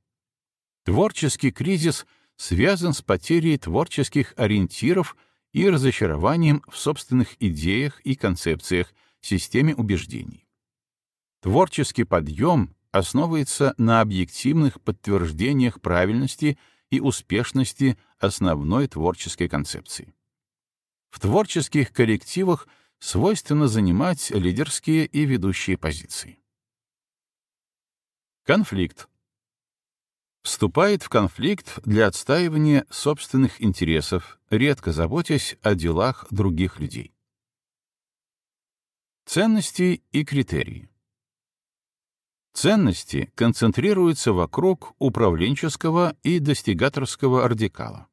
Творческий кризис связан с потерей творческих ориентиров — и разочарованием в собственных идеях и концепциях, системе убеждений. Творческий подъем основывается на объективных подтверждениях правильности и успешности основной творческой концепции. В творческих коллективах свойственно занимать лидерские и ведущие позиции. Конфликт вступает в конфликт для отстаивания собственных интересов, редко заботясь о делах других людей. Ценности и критерии. Ценности концентрируются вокруг управленческого и достигаторского радикала.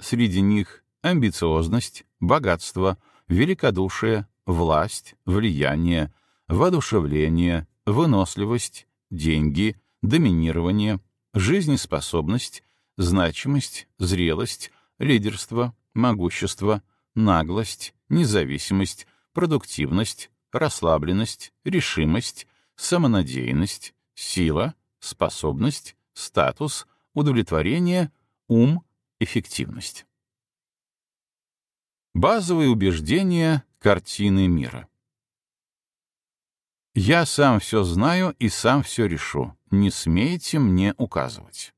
Среди них амбициозность, богатство, великодушие, власть, влияние, воодушевление, выносливость, деньги, доминирование, жизнеспособность, значимость, зрелость, лидерство, могущество, наглость, независимость, продуктивность, расслабленность, решимость, самонадеянность, сила, способность, статус, удовлетворение, ум, эффективность. Базовые убеждения картины мира. Я сам все знаю и сам все решу. Не смейте мне указывать.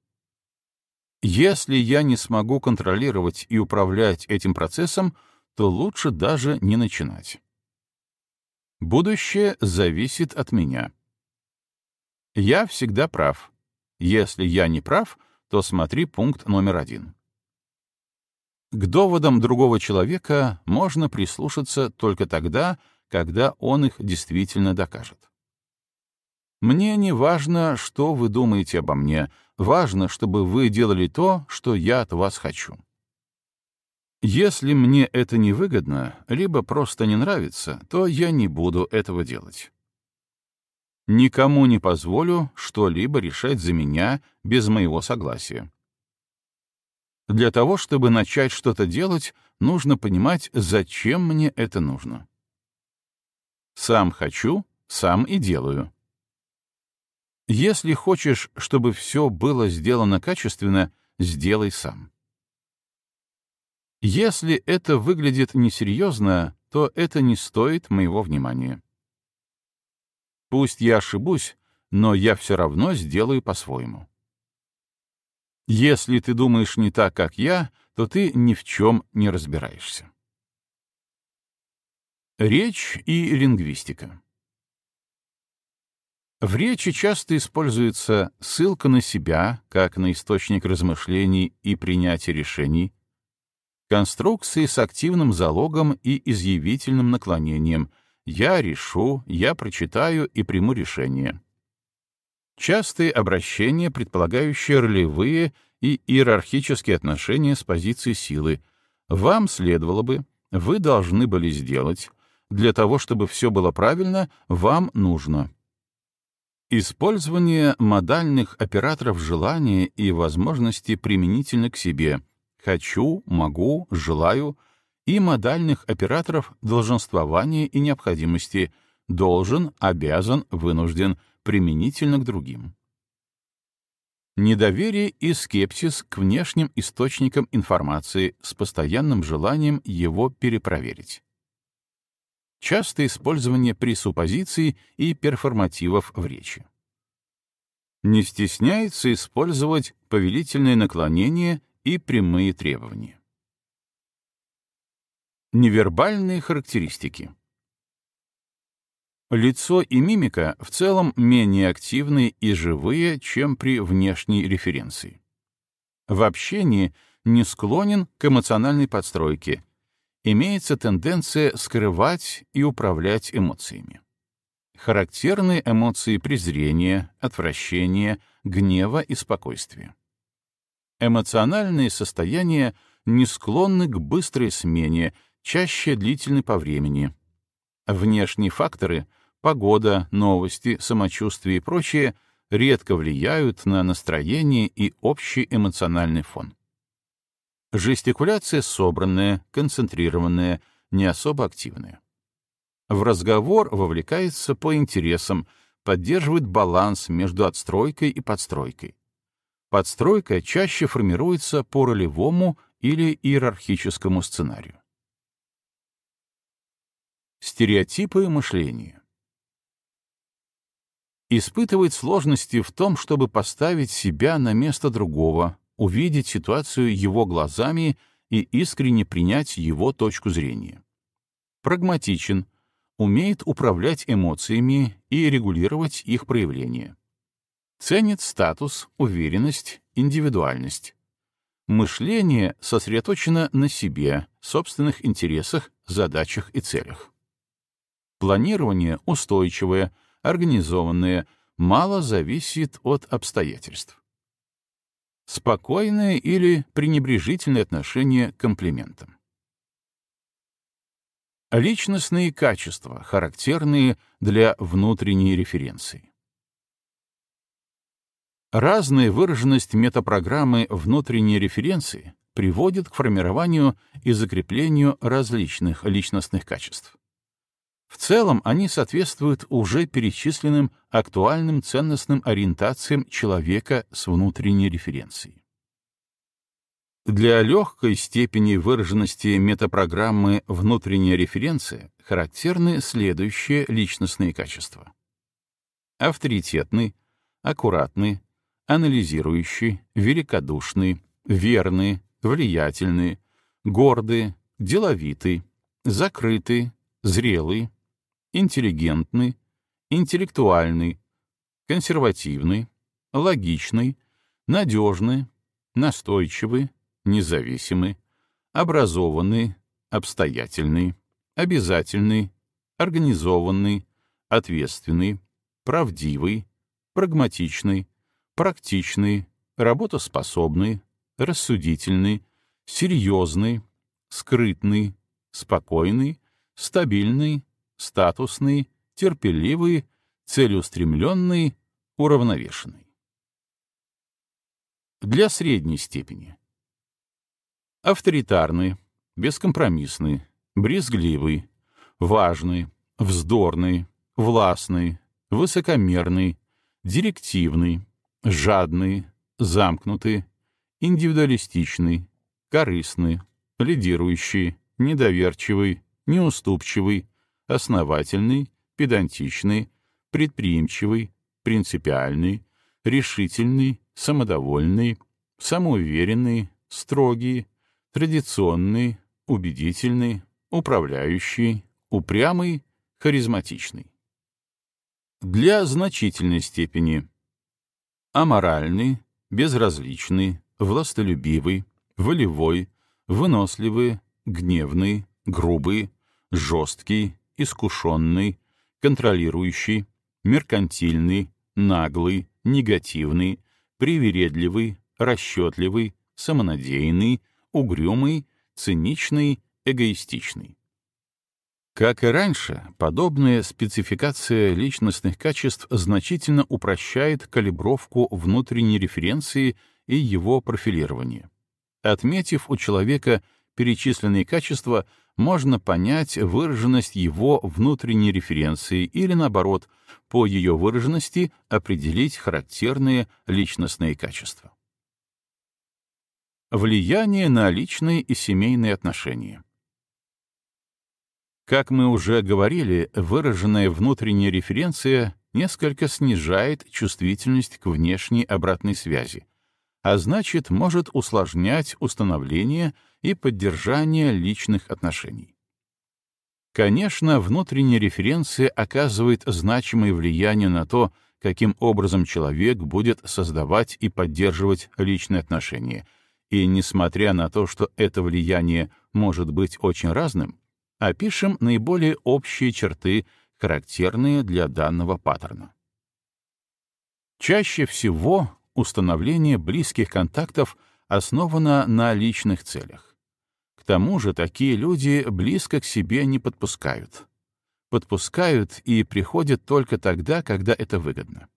Если я не смогу контролировать и управлять этим процессом, то лучше даже не начинать. Будущее зависит от меня. Я всегда прав. Если я не прав, то смотри пункт номер один. К доводам другого человека можно прислушаться только тогда, когда он их действительно докажет. Мне не важно, что вы думаете обо мне, важно, чтобы вы делали то, что я от вас хочу. Если мне это не выгодно, либо просто не нравится, то я не буду этого делать. Никому не позволю что-либо решать за меня без моего согласия. Для того, чтобы начать что-то делать, нужно понимать, зачем мне это нужно. Сам хочу, сам и делаю. Если хочешь, чтобы все было сделано качественно, сделай сам. Если это выглядит несерьезно, то это не стоит моего внимания. Пусть я ошибусь, но я все равно сделаю по-своему. Если ты думаешь не так, как я, то ты ни в чем не разбираешься. Речь и лингвистика В речи часто используется ссылка на себя, как на источник размышлений и принятия решений, Конструкции с активным залогом и изъявительным наклонением «я решу», «я прочитаю и приму решение». Частые обращения, предполагающие ролевые и иерархические отношения с позиции силы. Вам следовало бы, вы должны были сделать. Для того, чтобы все было правильно, вам нужно. Использование модальных операторов желания и возможности применительно к себе — «хочу», «могу», «желаю» и модальных операторов долженствования и необходимости «должен», «обязан», «вынужден» применительно к другим. Недоверие и скепсис к внешним источникам информации с постоянным желанием его перепроверить. Частое использование пресуппозиций и перформативов в речи. Не стесняется использовать повелительное наклонение и прямые требования. Невербальные характеристики. Лицо и мимика в целом менее активны и живые, чем при внешней референции. В общении не склонен к эмоциональной подстройке. Имеется тенденция скрывать и управлять эмоциями. Характерны эмоции презрения, отвращения, гнева и спокойствия. Эмоциональные состояния не склонны к быстрой смене, чаще длительны по времени. Внешние факторы — погода, новости, самочувствие и прочее — редко влияют на настроение и общий эмоциональный фон. Жестикуляция собранная, концентрированная, не особо активная. В разговор вовлекается по интересам, поддерживает баланс между отстройкой и подстройкой. Подстройка чаще формируется по ролевому или иерархическому сценарию. Стереотипы мышления Испытывает сложности в том, чтобы поставить себя на место другого, увидеть ситуацию его глазами и искренне принять его точку зрения. Прагматичен, умеет управлять эмоциями и регулировать их проявления Ценит статус, уверенность, индивидуальность. Мышление сосредоточено на себе, собственных интересах, задачах и целях. Планирование устойчивое, организованное, мало зависит от обстоятельств. Спокойное или пренебрежительное отношение к комплиментам. Личностные качества, характерные для внутренней референции. Разная выраженность метапрограммы внутренней референции приводит к формированию и закреплению различных личностных качеств. В целом они соответствуют уже перечисленным актуальным ценностным ориентациям человека с внутренней референцией. Для легкой степени выраженности метапрограммы внутренняя референция характерны следующие личностные качества. авторитетный, аккуратный, анализирующий, великодушный, верный, влиятельный, гордый, деловитый, закрытый, зрелый, интеллигентный, интеллектуальный, консервативный, логичный, надежный, настойчивый, независимый, образованный, обстоятельный, обязательный, организованный, ответственный, правдивый, прагматичный, практичный, работоспособный, рассудительный, серьезный, скрытный, спокойный, стабильный, статусный, терпеливый, целеустремленный, уравновешенный. Для средней степени. Авторитарный, бескомпромиссный, брезгливый, важный, вздорный, властный, высокомерный, директивный, жадный, замкнутый, индивидуалистичный, корыстный, лидирующий, недоверчивый, неуступчивый, основательный, педантичный, предприимчивый, принципиальный, решительный, самодовольный, самоуверенный, строгий, традиционный, убедительный, управляющий, упрямый, харизматичный. Для значительной степени аморальный, безразличный, властолюбивый, волевой, выносливый, гневный, грубый, жесткий, искушенный, контролирующий, меркантильный, наглый, негативный, привередливый, расчетливый, самонадеянный, угрюмый, циничный, эгоистичный. Как и раньше, подобная спецификация личностных качеств значительно упрощает калибровку внутренней референции и его профилирование. Отметив у человека перечисленные качества, можно понять выраженность его внутренней референции или, наоборот, по ее выраженности определить характерные личностные качества. Влияние на личные и семейные отношения. Как мы уже говорили, выраженная внутренняя референция несколько снижает чувствительность к внешней обратной связи, а значит, может усложнять установление и поддержание личных отношений. Конечно, внутренняя референция оказывает значимое влияние на то, каким образом человек будет создавать и поддерживать личные отношения, и несмотря на то, что это влияние может быть очень разным, опишем наиболее общие черты, характерные для данного паттерна. Чаще всего установление близких контактов основано на личных целях. Тому же такие люди близко к себе не подпускают. Подпускают и приходят только тогда, когда это выгодно.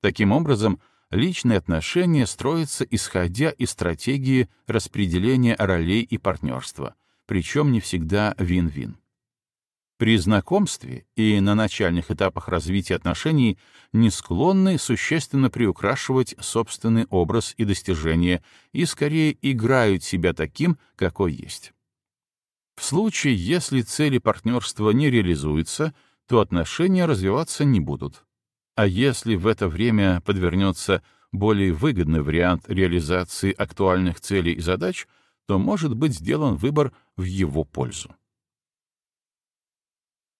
Таким образом, личные отношения строятся исходя из стратегии распределения ролей и партнерства, причем не всегда вин-вин. При знакомстве и на начальных этапах развития отношений не склонны существенно приукрашивать собственный образ и достижения и скорее играют себя таким, какой есть. В случае, если цели партнерства не реализуются, то отношения развиваться не будут. А если в это время подвернется более выгодный вариант реализации актуальных целей и задач, то может быть сделан выбор в его пользу.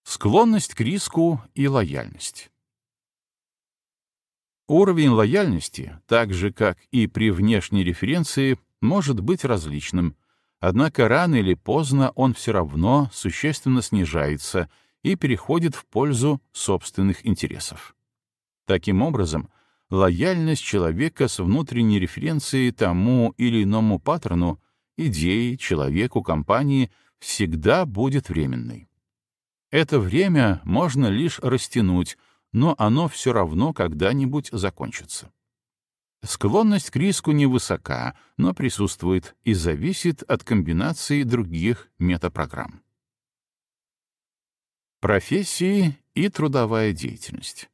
Склонность к риску и лояльность. Уровень лояльности, так же как и при внешней референции, может быть различным, однако рано или поздно он все равно существенно снижается и переходит в пользу собственных интересов. Таким образом, лояльность человека с внутренней референцией тому или иному паттерну идеи, человеку, компании всегда будет временной. Это время можно лишь растянуть, но оно все равно когда-нибудь закончится. Склонность к риску невысока, но присутствует и зависит от комбинации других метапрограмм. Профессии и трудовая деятельность.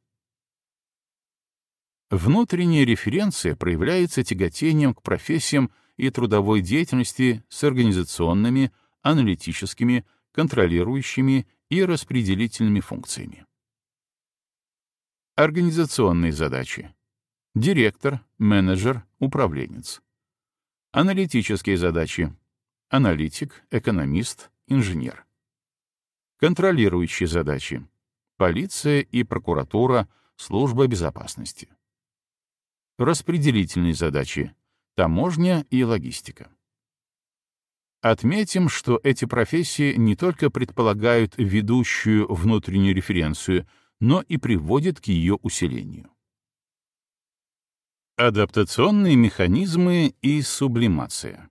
Внутренняя референция проявляется тяготением к профессиям и трудовой деятельности с организационными, аналитическими, контролирующими и распределительными функциями. Организационные задачи. Директор, менеджер, управленец. Аналитические задачи. Аналитик, экономист, инженер. Контролирующие задачи. Полиция и прокуратура, служба безопасности. Распределительные задачи. Таможня и логистика. Отметим, что эти профессии не только предполагают ведущую внутреннюю референцию, но и приводят к ее усилению. Адаптационные механизмы и сублимация.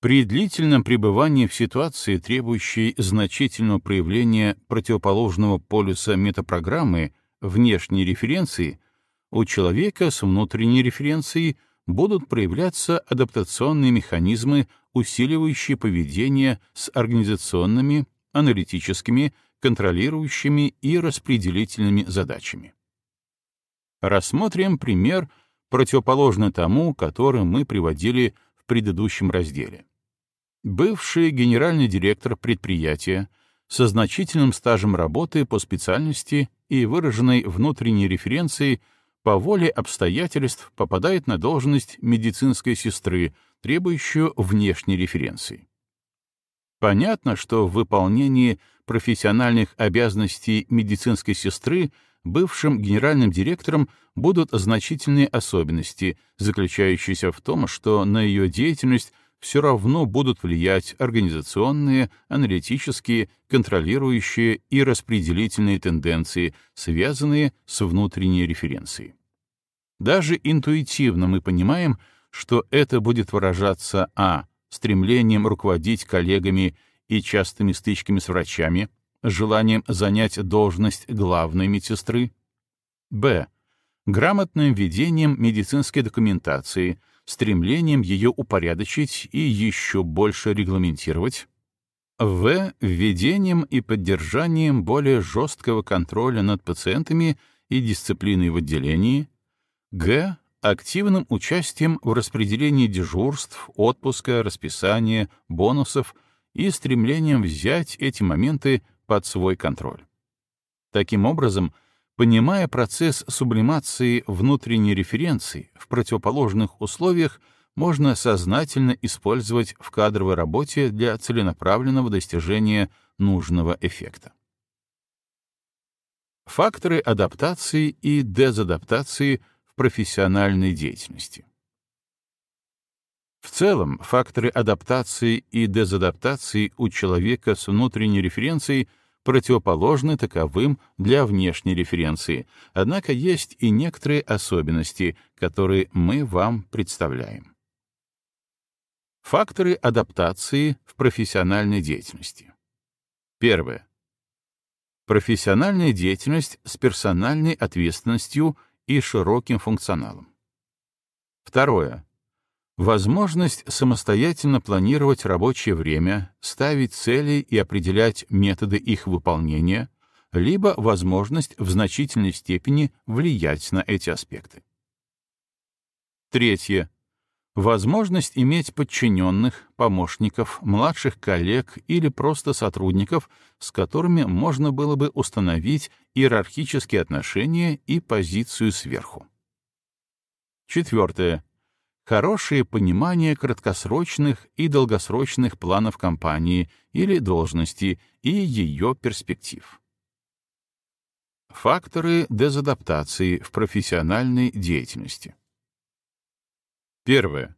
При длительном пребывании в ситуации, требующей значительного проявления противоположного полюса метапрограммы, внешней референции, у человека с внутренней референцией будут проявляться адаптационные механизмы, усиливающие поведение с организационными, аналитическими, контролирующими и распределительными задачами. Рассмотрим пример, противоположный тому, который мы приводили в предыдущем разделе. Бывший генеральный директор предприятия со значительным стажем работы по специальности и выраженной внутренней референцией по воле обстоятельств попадает на должность медицинской сестры, требующую внешней референции. Понятно, что в выполнении профессиональных обязанностей медицинской сестры бывшим генеральным директором будут значительные особенности, заключающиеся в том, что на ее деятельность все равно будут влиять организационные, аналитические, контролирующие и распределительные тенденции, связанные с внутренней референцией. Даже интуитивно мы понимаем, что это будет выражаться а. стремлением руководить коллегами и частыми стычками с врачами, желанием занять должность главной медсестры, б. грамотным ведением медицинской документации, стремлением ее упорядочить и еще больше регламентировать, в. введением и поддержанием более жесткого контроля над пациентами и дисциплиной в отделении, г. активным участием в распределении дежурств, отпуска, расписания, бонусов и стремлением взять эти моменты под свой контроль. Таким образом, понимая процесс сублимации внутренней референции в противоположных условиях, можно сознательно использовать в кадровой работе для целенаправленного достижения нужного эффекта. Факторы адаптации и дезадаптации в профессиональной деятельности. В целом, факторы адаптации и дезадаптации у человека с внутренней референцией противоположны таковым для внешней референции, однако есть и некоторые особенности, которые мы вам представляем. Факторы адаптации в профессиональной деятельности. Первое. Профессиональная деятельность с персональной ответственностью и широким функционалом. Второе Возможность самостоятельно планировать рабочее время, ставить цели и определять методы их выполнения, либо возможность в значительной степени влиять на эти аспекты. Третье. Возможность иметь подчиненных, помощников, младших коллег или просто сотрудников, с которыми можно было бы установить иерархические отношения и позицию сверху. Четвертое хорошее понимание краткосрочных и долгосрочных планов компании или должности и ее перспектив. Факторы дезадаптации в профессиональной деятельности. Первое.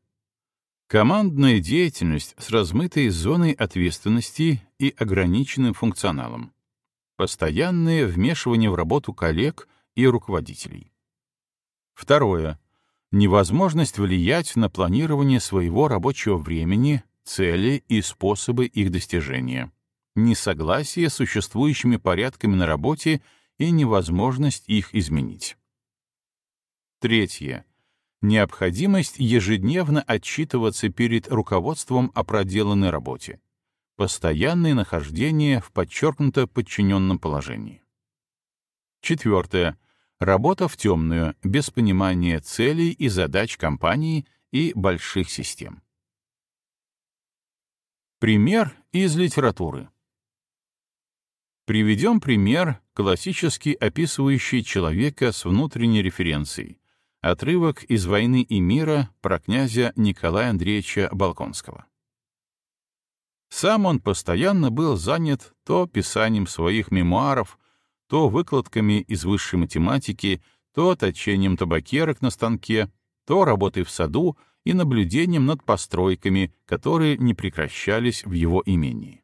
Командная деятельность с размытой зоной ответственности и ограниченным функционалом. Постоянное вмешивание в работу коллег и руководителей. Второе невозможность влиять на планирование своего рабочего времени, цели и способы их достижения, несогласие с существующими порядками на работе и невозможность их изменить. Третье. Необходимость ежедневно отчитываться перед руководством о проделанной работе. Постоянное нахождение в подчеркнуто подчиненном положении. Четвертое Работа в темную, без понимания целей и задач компании и больших систем. Пример из литературы. Приведем пример, классически описывающий человека с внутренней референцией, отрывок из «Войны и мира» про князя Николая Андреевича Балконского. Сам он постоянно был занят то писанием своих мемуаров, то выкладками из высшей математики, то точением табакерок на станке, то работой в саду и наблюдением над постройками, которые не прекращались в его имении.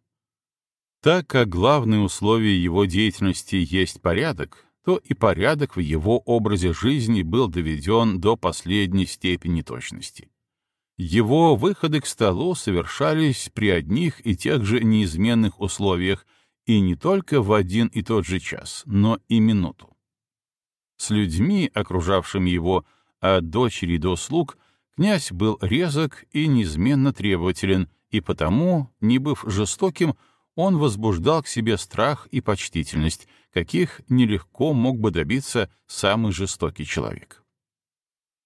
Так как главное условие его деятельности есть порядок, то и порядок в его образе жизни был доведен до последней степени точности. Его выходы к столу совершались при одних и тех же неизменных условиях и не только в один и тот же час, но и минуту. С людьми, окружавшими его, от дочери до слуг, князь был резок и неизменно требователен, и потому, не быв жестоким, он возбуждал к себе страх и почтительность, каких нелегко мог бы добиться самый жестокий человек.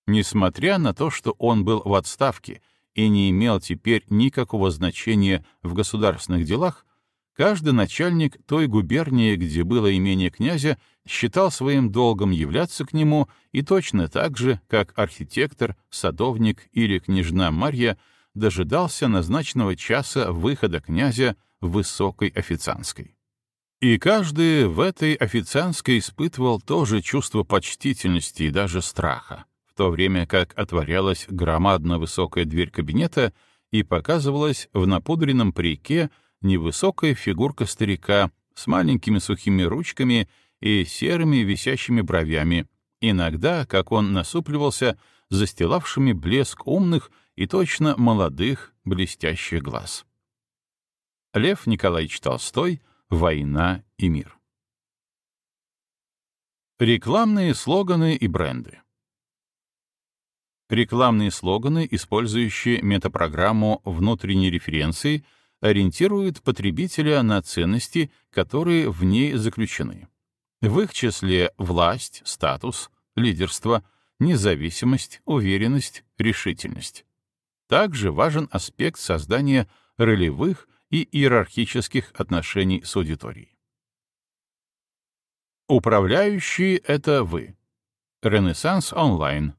Несмотря на то, что он был в отставке и не имел теперь никакого значения в государственных делах, каждый начальник той губернии, где было имение князя, считал своим долгом являться к нему и точно так же, как архитектор, садовник или княжна Марья, дожидался назначенного часа выхода князя высокой официантской. И каждый в этой официантской испытывал тоже чувство почтительности и даже страха, в то время как отворялась громадно высокая дверь кабинета и показывалась в напудренном парике невысокая фигурка старика с маленькими сухими ручками и серыми висящими бровями, иногда, как он насупливался, застилавшими блеск умных и точно молодых блестящих глаз. Лев Николаевич Толстой «Война и мир». Рекламные слоганы и бренды. Рекламные слоганы, использующие метапрограмму внутренней референции, ориентируют потребителя на ценности, которые в ней заключены. В их числе власть, статус, лидерство, независимость, уверенность, решительность. Также важен аспект создания ролевых и иерархических отношений с аудиторией. Управляющий — это вы. Ренессанс онлайн.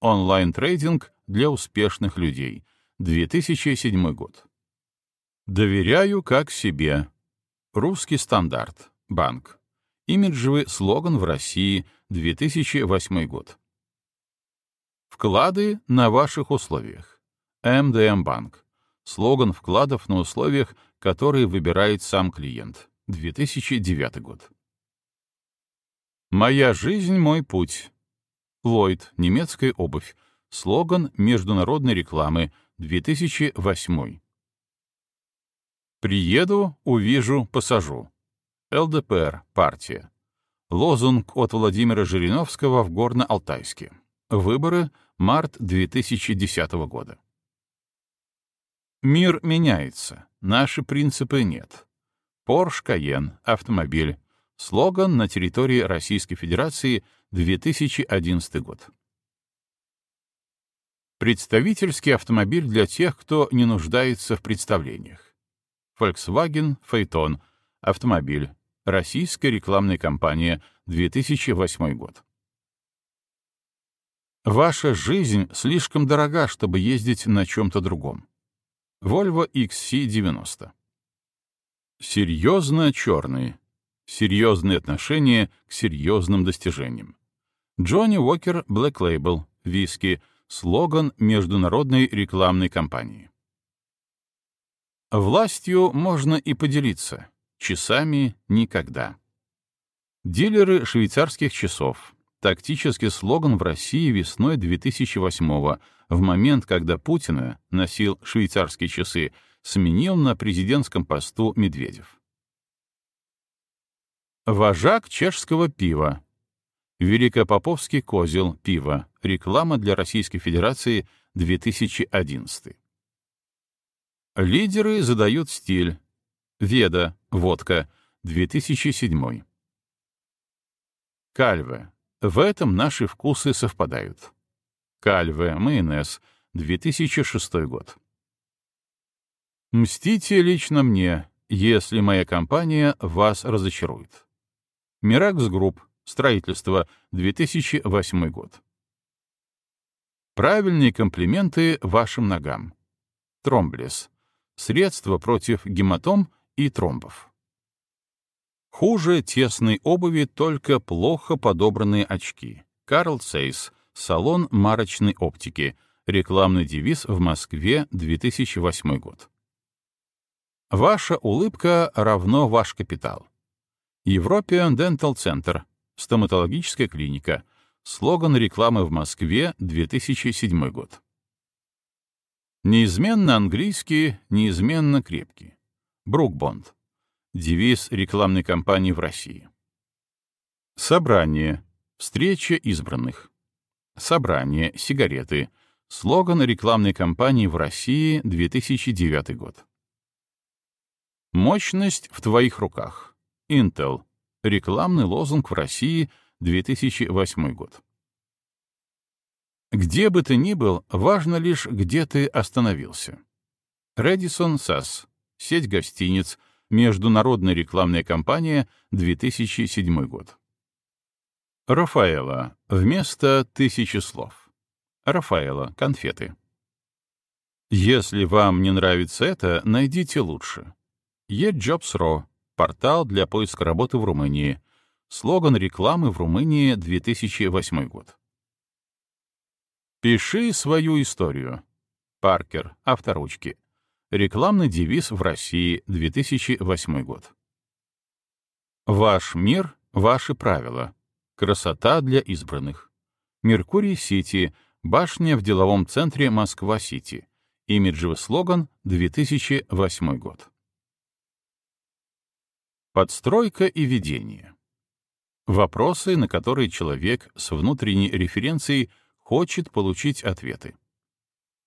Онлайн-трейдинг для успешных людей. 2007 год. Доверяю как себе. Русский стандарт. Банк. Имиджевый слоган в России. 2008 год. Вклады на ваших условиях. МДМ банк. Слоган вкладов на условиях, которые выбирает сам клиент. 2009 год. «Моя жизнь — мой путь». Ллойд, немецкая обувь. Слоган международной рекламы. 2008. «Приеду, увижу, посажу». ЛДПР, партия. Лозунг от Владимира Жириновского в Горно-Алтайске. Выборы, март 2010 года. Мир меняется, наши принципы нет. Porsche Cayenne, автомобиль. Слоган на территории Российской Федерации, 2011 год. Представительский автомобиль для тех, кто не нуждается в представлениях. Volkswagen Phaeton, автомобиль. Российская рекламная кампания, 2008 год. Ваша жизнь слишком дорога, чтобы ездить на чем-то другом. Volvo XC90. Серьезно черный. Серьезные отношения к серьезным достижениям. Джонни Уокер Black Label, виски, слоган международной рекламной кампании. Властью можно и поделиться, часами — никогда. Дилеры швейцарских часов. Тактический слоган в России весной 2008 в момент, когда Путина носил швейцарские часы, сменил на президентском посту Медведев. Вожак чешского пива. Великопоповский козел пива. Реклама для Российской Федерации 2011. Лидеры задают стиль. Веда. Водка. 2007. Кальве. В этом наши вкусы совпадают. Calvé, майонез, 2006 год. Мстите лично мне, если моя компания вас разочарует. Mirax Group. Строительство. 2008 год. Правильные комплименты вашим ногам. Тромблесс. Средство против гематом и тромбов. Хуже тесной обуви только плохо подобранные очки. Carl Zeiss. Салон марочной оптики. Рекламный девиз в Москве, 2008 год. Ваша улыбка равно ваш капитал. European Dental Center. Стоматологическая клиника. Слоган рекламы в Москве, 2007 год. Неизменно английский, неизменно крепкий. Брукбонд. Девиз рекламной кампании в России. Собрание. Встреча избранных. Собрание. Сигареты. Слоган рекламной кампании в России, 2009 год. Мощность в твоих руках. Intel. Рекламный лозунг в России, 2008 год. Где бы ты ни был, важно лишь, где ты остановился. Редисон Сас. Сеть гостиниц. Международная рекламная кампания, 2007 год. Рафаэла. Вместо тысячи слов. Рафаэла. Конфеты. Если вам не нравится это, найдите лучше. eJobs.ro. Портал для поиска работы в Румынии. Слоган рекламы в Румынии 2008 год. Пиши свою историю. Паркер. Авторучки. Рекламный девиз в России 2008 год. Ваш мир — ваши правила. Красота для избранных. Меркурий-Сити. Башня в деловом центре Москва-Сити. Имиджевый слоган 2008 год. Подстройка и ведение. Вопросы, на которые человек с внутренней референцией хочет получить ответы.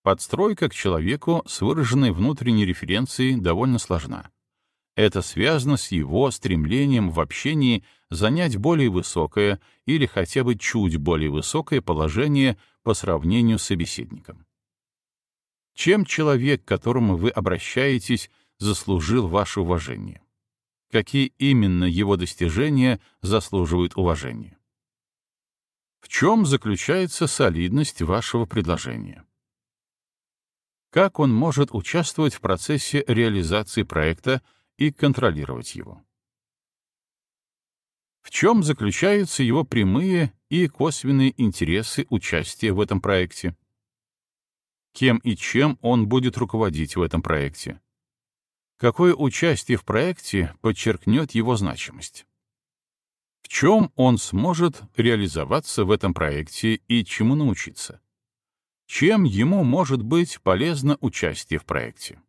Подстройка к человеку с выраженной внутренней референцией довольно сложна. Это связано с его стремлением в общении занять более высокое или хотя бы чуть более высокое положение по сравнению с собеседником. Чем человек, к которому вы обращаетесь, заслужил ваше уважение? Какие именно его достижения заслуживают уважения? В чем заключается солидность вашего предложения? Как он может участвовать в процессе реализации проекта и контролировать его. В чем заключаются его прямые и косвенные интересы участия в этом проекте? Кем и чем он будет руководить в этом проекте? Какое участие в проекте подчеркнет его значимость? В чем он сможет реализоваться в этом проекте и чему научиться? Чем ему может быть полезно участие в проекте?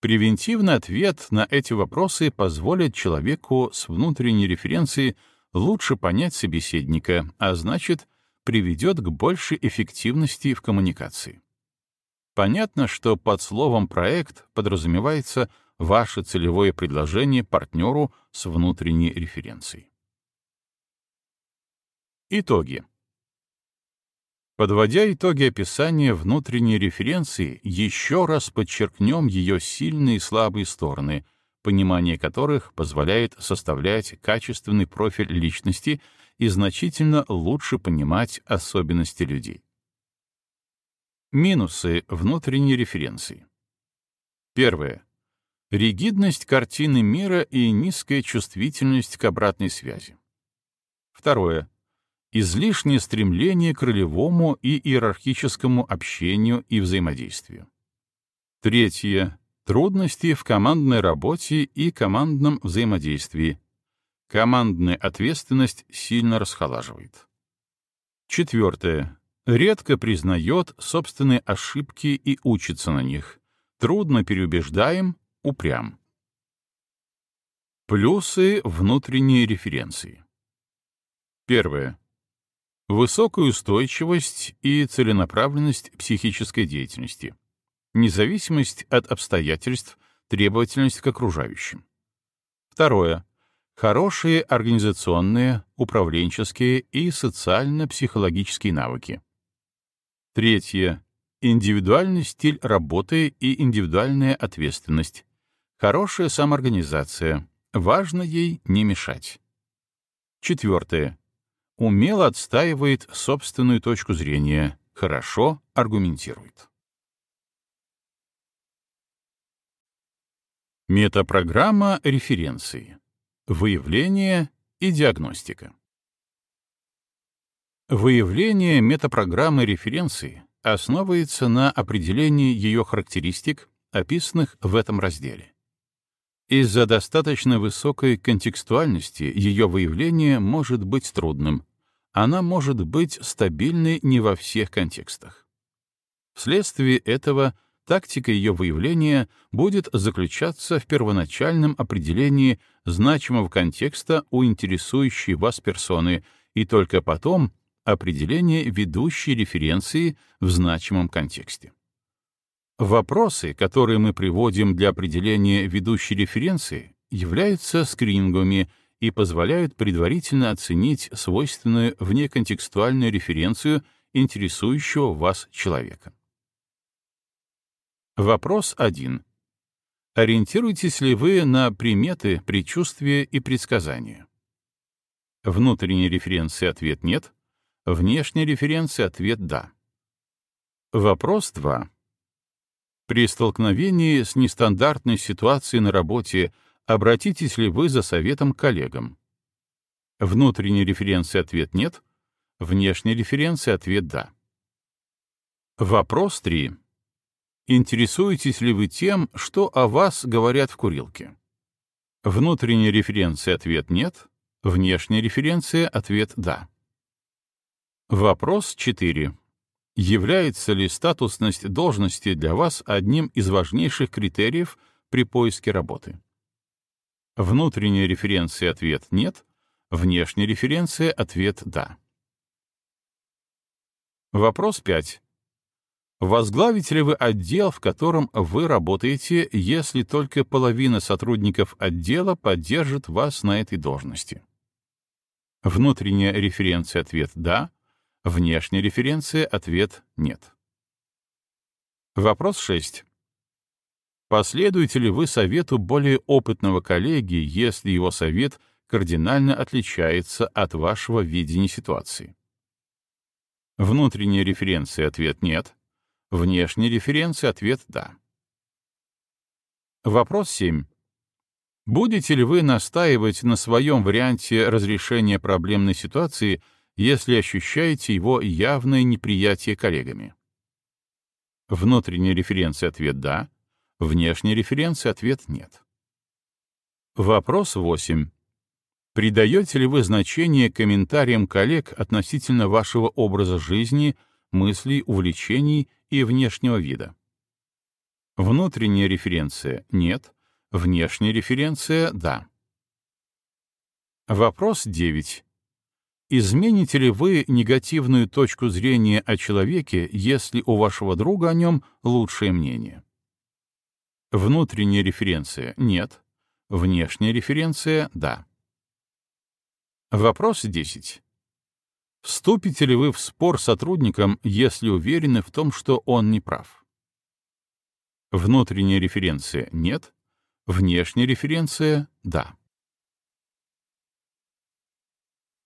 Превентивный ответ на эти вопросы позволит человеку с внутренней референцией лучше понять собеседника, а значит, приведет к большей эффективности в коммуникации. Понятно, что под словом «проект» подразумевается ваше целевое предложение партнеру с внутренней референцией. Итоги. Подводя итоги описания внутренней референции, еще раз подчеркнем ее сильные и слабые стороны, понимание которых позволяет составлять качественный профиль личности и значительно лучше понимать особенности людей. Минусы внутренней референции. Первое. Ригидность картины мира и низкая чувствительность к обратной связи. Второе излишнее стремление к ролевому и иерархическому общению и взаимодействию. Третье. Трудности в командной работе и командном взаимодействии. Командная ответственность сильно расхолаживает. Четвертое. Редко признает собственные ошибки и учится на них. Трудно переубеждаем, упрям. Плюсы внутренней референции. Первое высокую устойчивость и целенаправленность психической деятельности, независимость от обстоятельств, требовательность к окружающим. Второе. Хорошие организационные, управленческие и социально-психологические навыки. Третье. Индивидуальный стиль работы и индивидуальная ответственность. Хорошая самоорганизация. Важно ей не мешать. Четвертое. Умело отстаивает собственную точку зрения, хорошо аргументирует. Метапрограмма референции. Выявление и диагностика. Выявление метапрограммы референции основывается на определении ее характеристик, описанных в этом разделе. Из-за достаточно высокой контекстуальности ее выявление может быть трудным. Она может быть стабильной не во всех контекстах. Вследствие этого тактика ее выявления будет заключаться в первоначальном определении значимого контекста у интересующей вас персоны и только потом определение ведущей референции в значимом контексте. Вопросы, которые мы приводим для определения ведущей референции, являются скрининговыми и позволяют предварительно оценить свойственную внеконтекстуальную референцию интересующего вас человека. Вопрос 1. Ориентируетесь ли вы на приметы, предчувствия и предсказания? Внутренней референции ответ нет, Внешняя референция — ответ «да». Вопрос 2. При столкновении с нестандартной ситуацией на работе обратитесь ли вы за советом к коллегам? Внутренней референции ответ «нет», внешней референции ответ «да». Вопрос 3. Интересуетесь ли вы тем, что о вас говорят в курилке? Внутренняя референция ответ «нет», внешняя референция ответ «да». Вопрос 4. Является ли статусность должности для вас одним из важнейших критериев при поиске работы? Внутренняя референция ответ «нет», внешняя референция ответ «да». Вопрос 5. Возглавите ли вы отдел, в котором вы работаете, если только половина сотрудников отдела поддержит вас на этой должности? Внутренняя референция ответ «да», Внешняя референция — ответ «нет». Вопрос 6. Последуете ли вы совету более опытного коллеги, если его совет кардинально отличается от вашего видения ситуации? Внутренняя референция — ответ «нет». Внешняя референция — ответ «да». Вопрос 7. Будете ли вы настаивать на своем варианте разрешения проблемной ситуации — если ощущаете его явное неприятие коллегами. Внутренняя референция ответ «да», внешняя референция ответ «нет». Вопрос 8. Придаете ли вы значение комментариям коллег относительно вашего образа жизни, мыслей, увлечений и внешнего вида? Внутренняя референция — нет, внешняя референция — да. Вопрос 9. Измените ли вы негативную точку зрения о человеке, если у вашего друга о нем лучшее мнение? Внутренняя референция — нет. Внешняя референция — да. Вопрос 10. Вступите ли вы в спор с сотрудником, если уверены в том, что он не прав? Внутренняя референция — нет. Внешняя референция — да.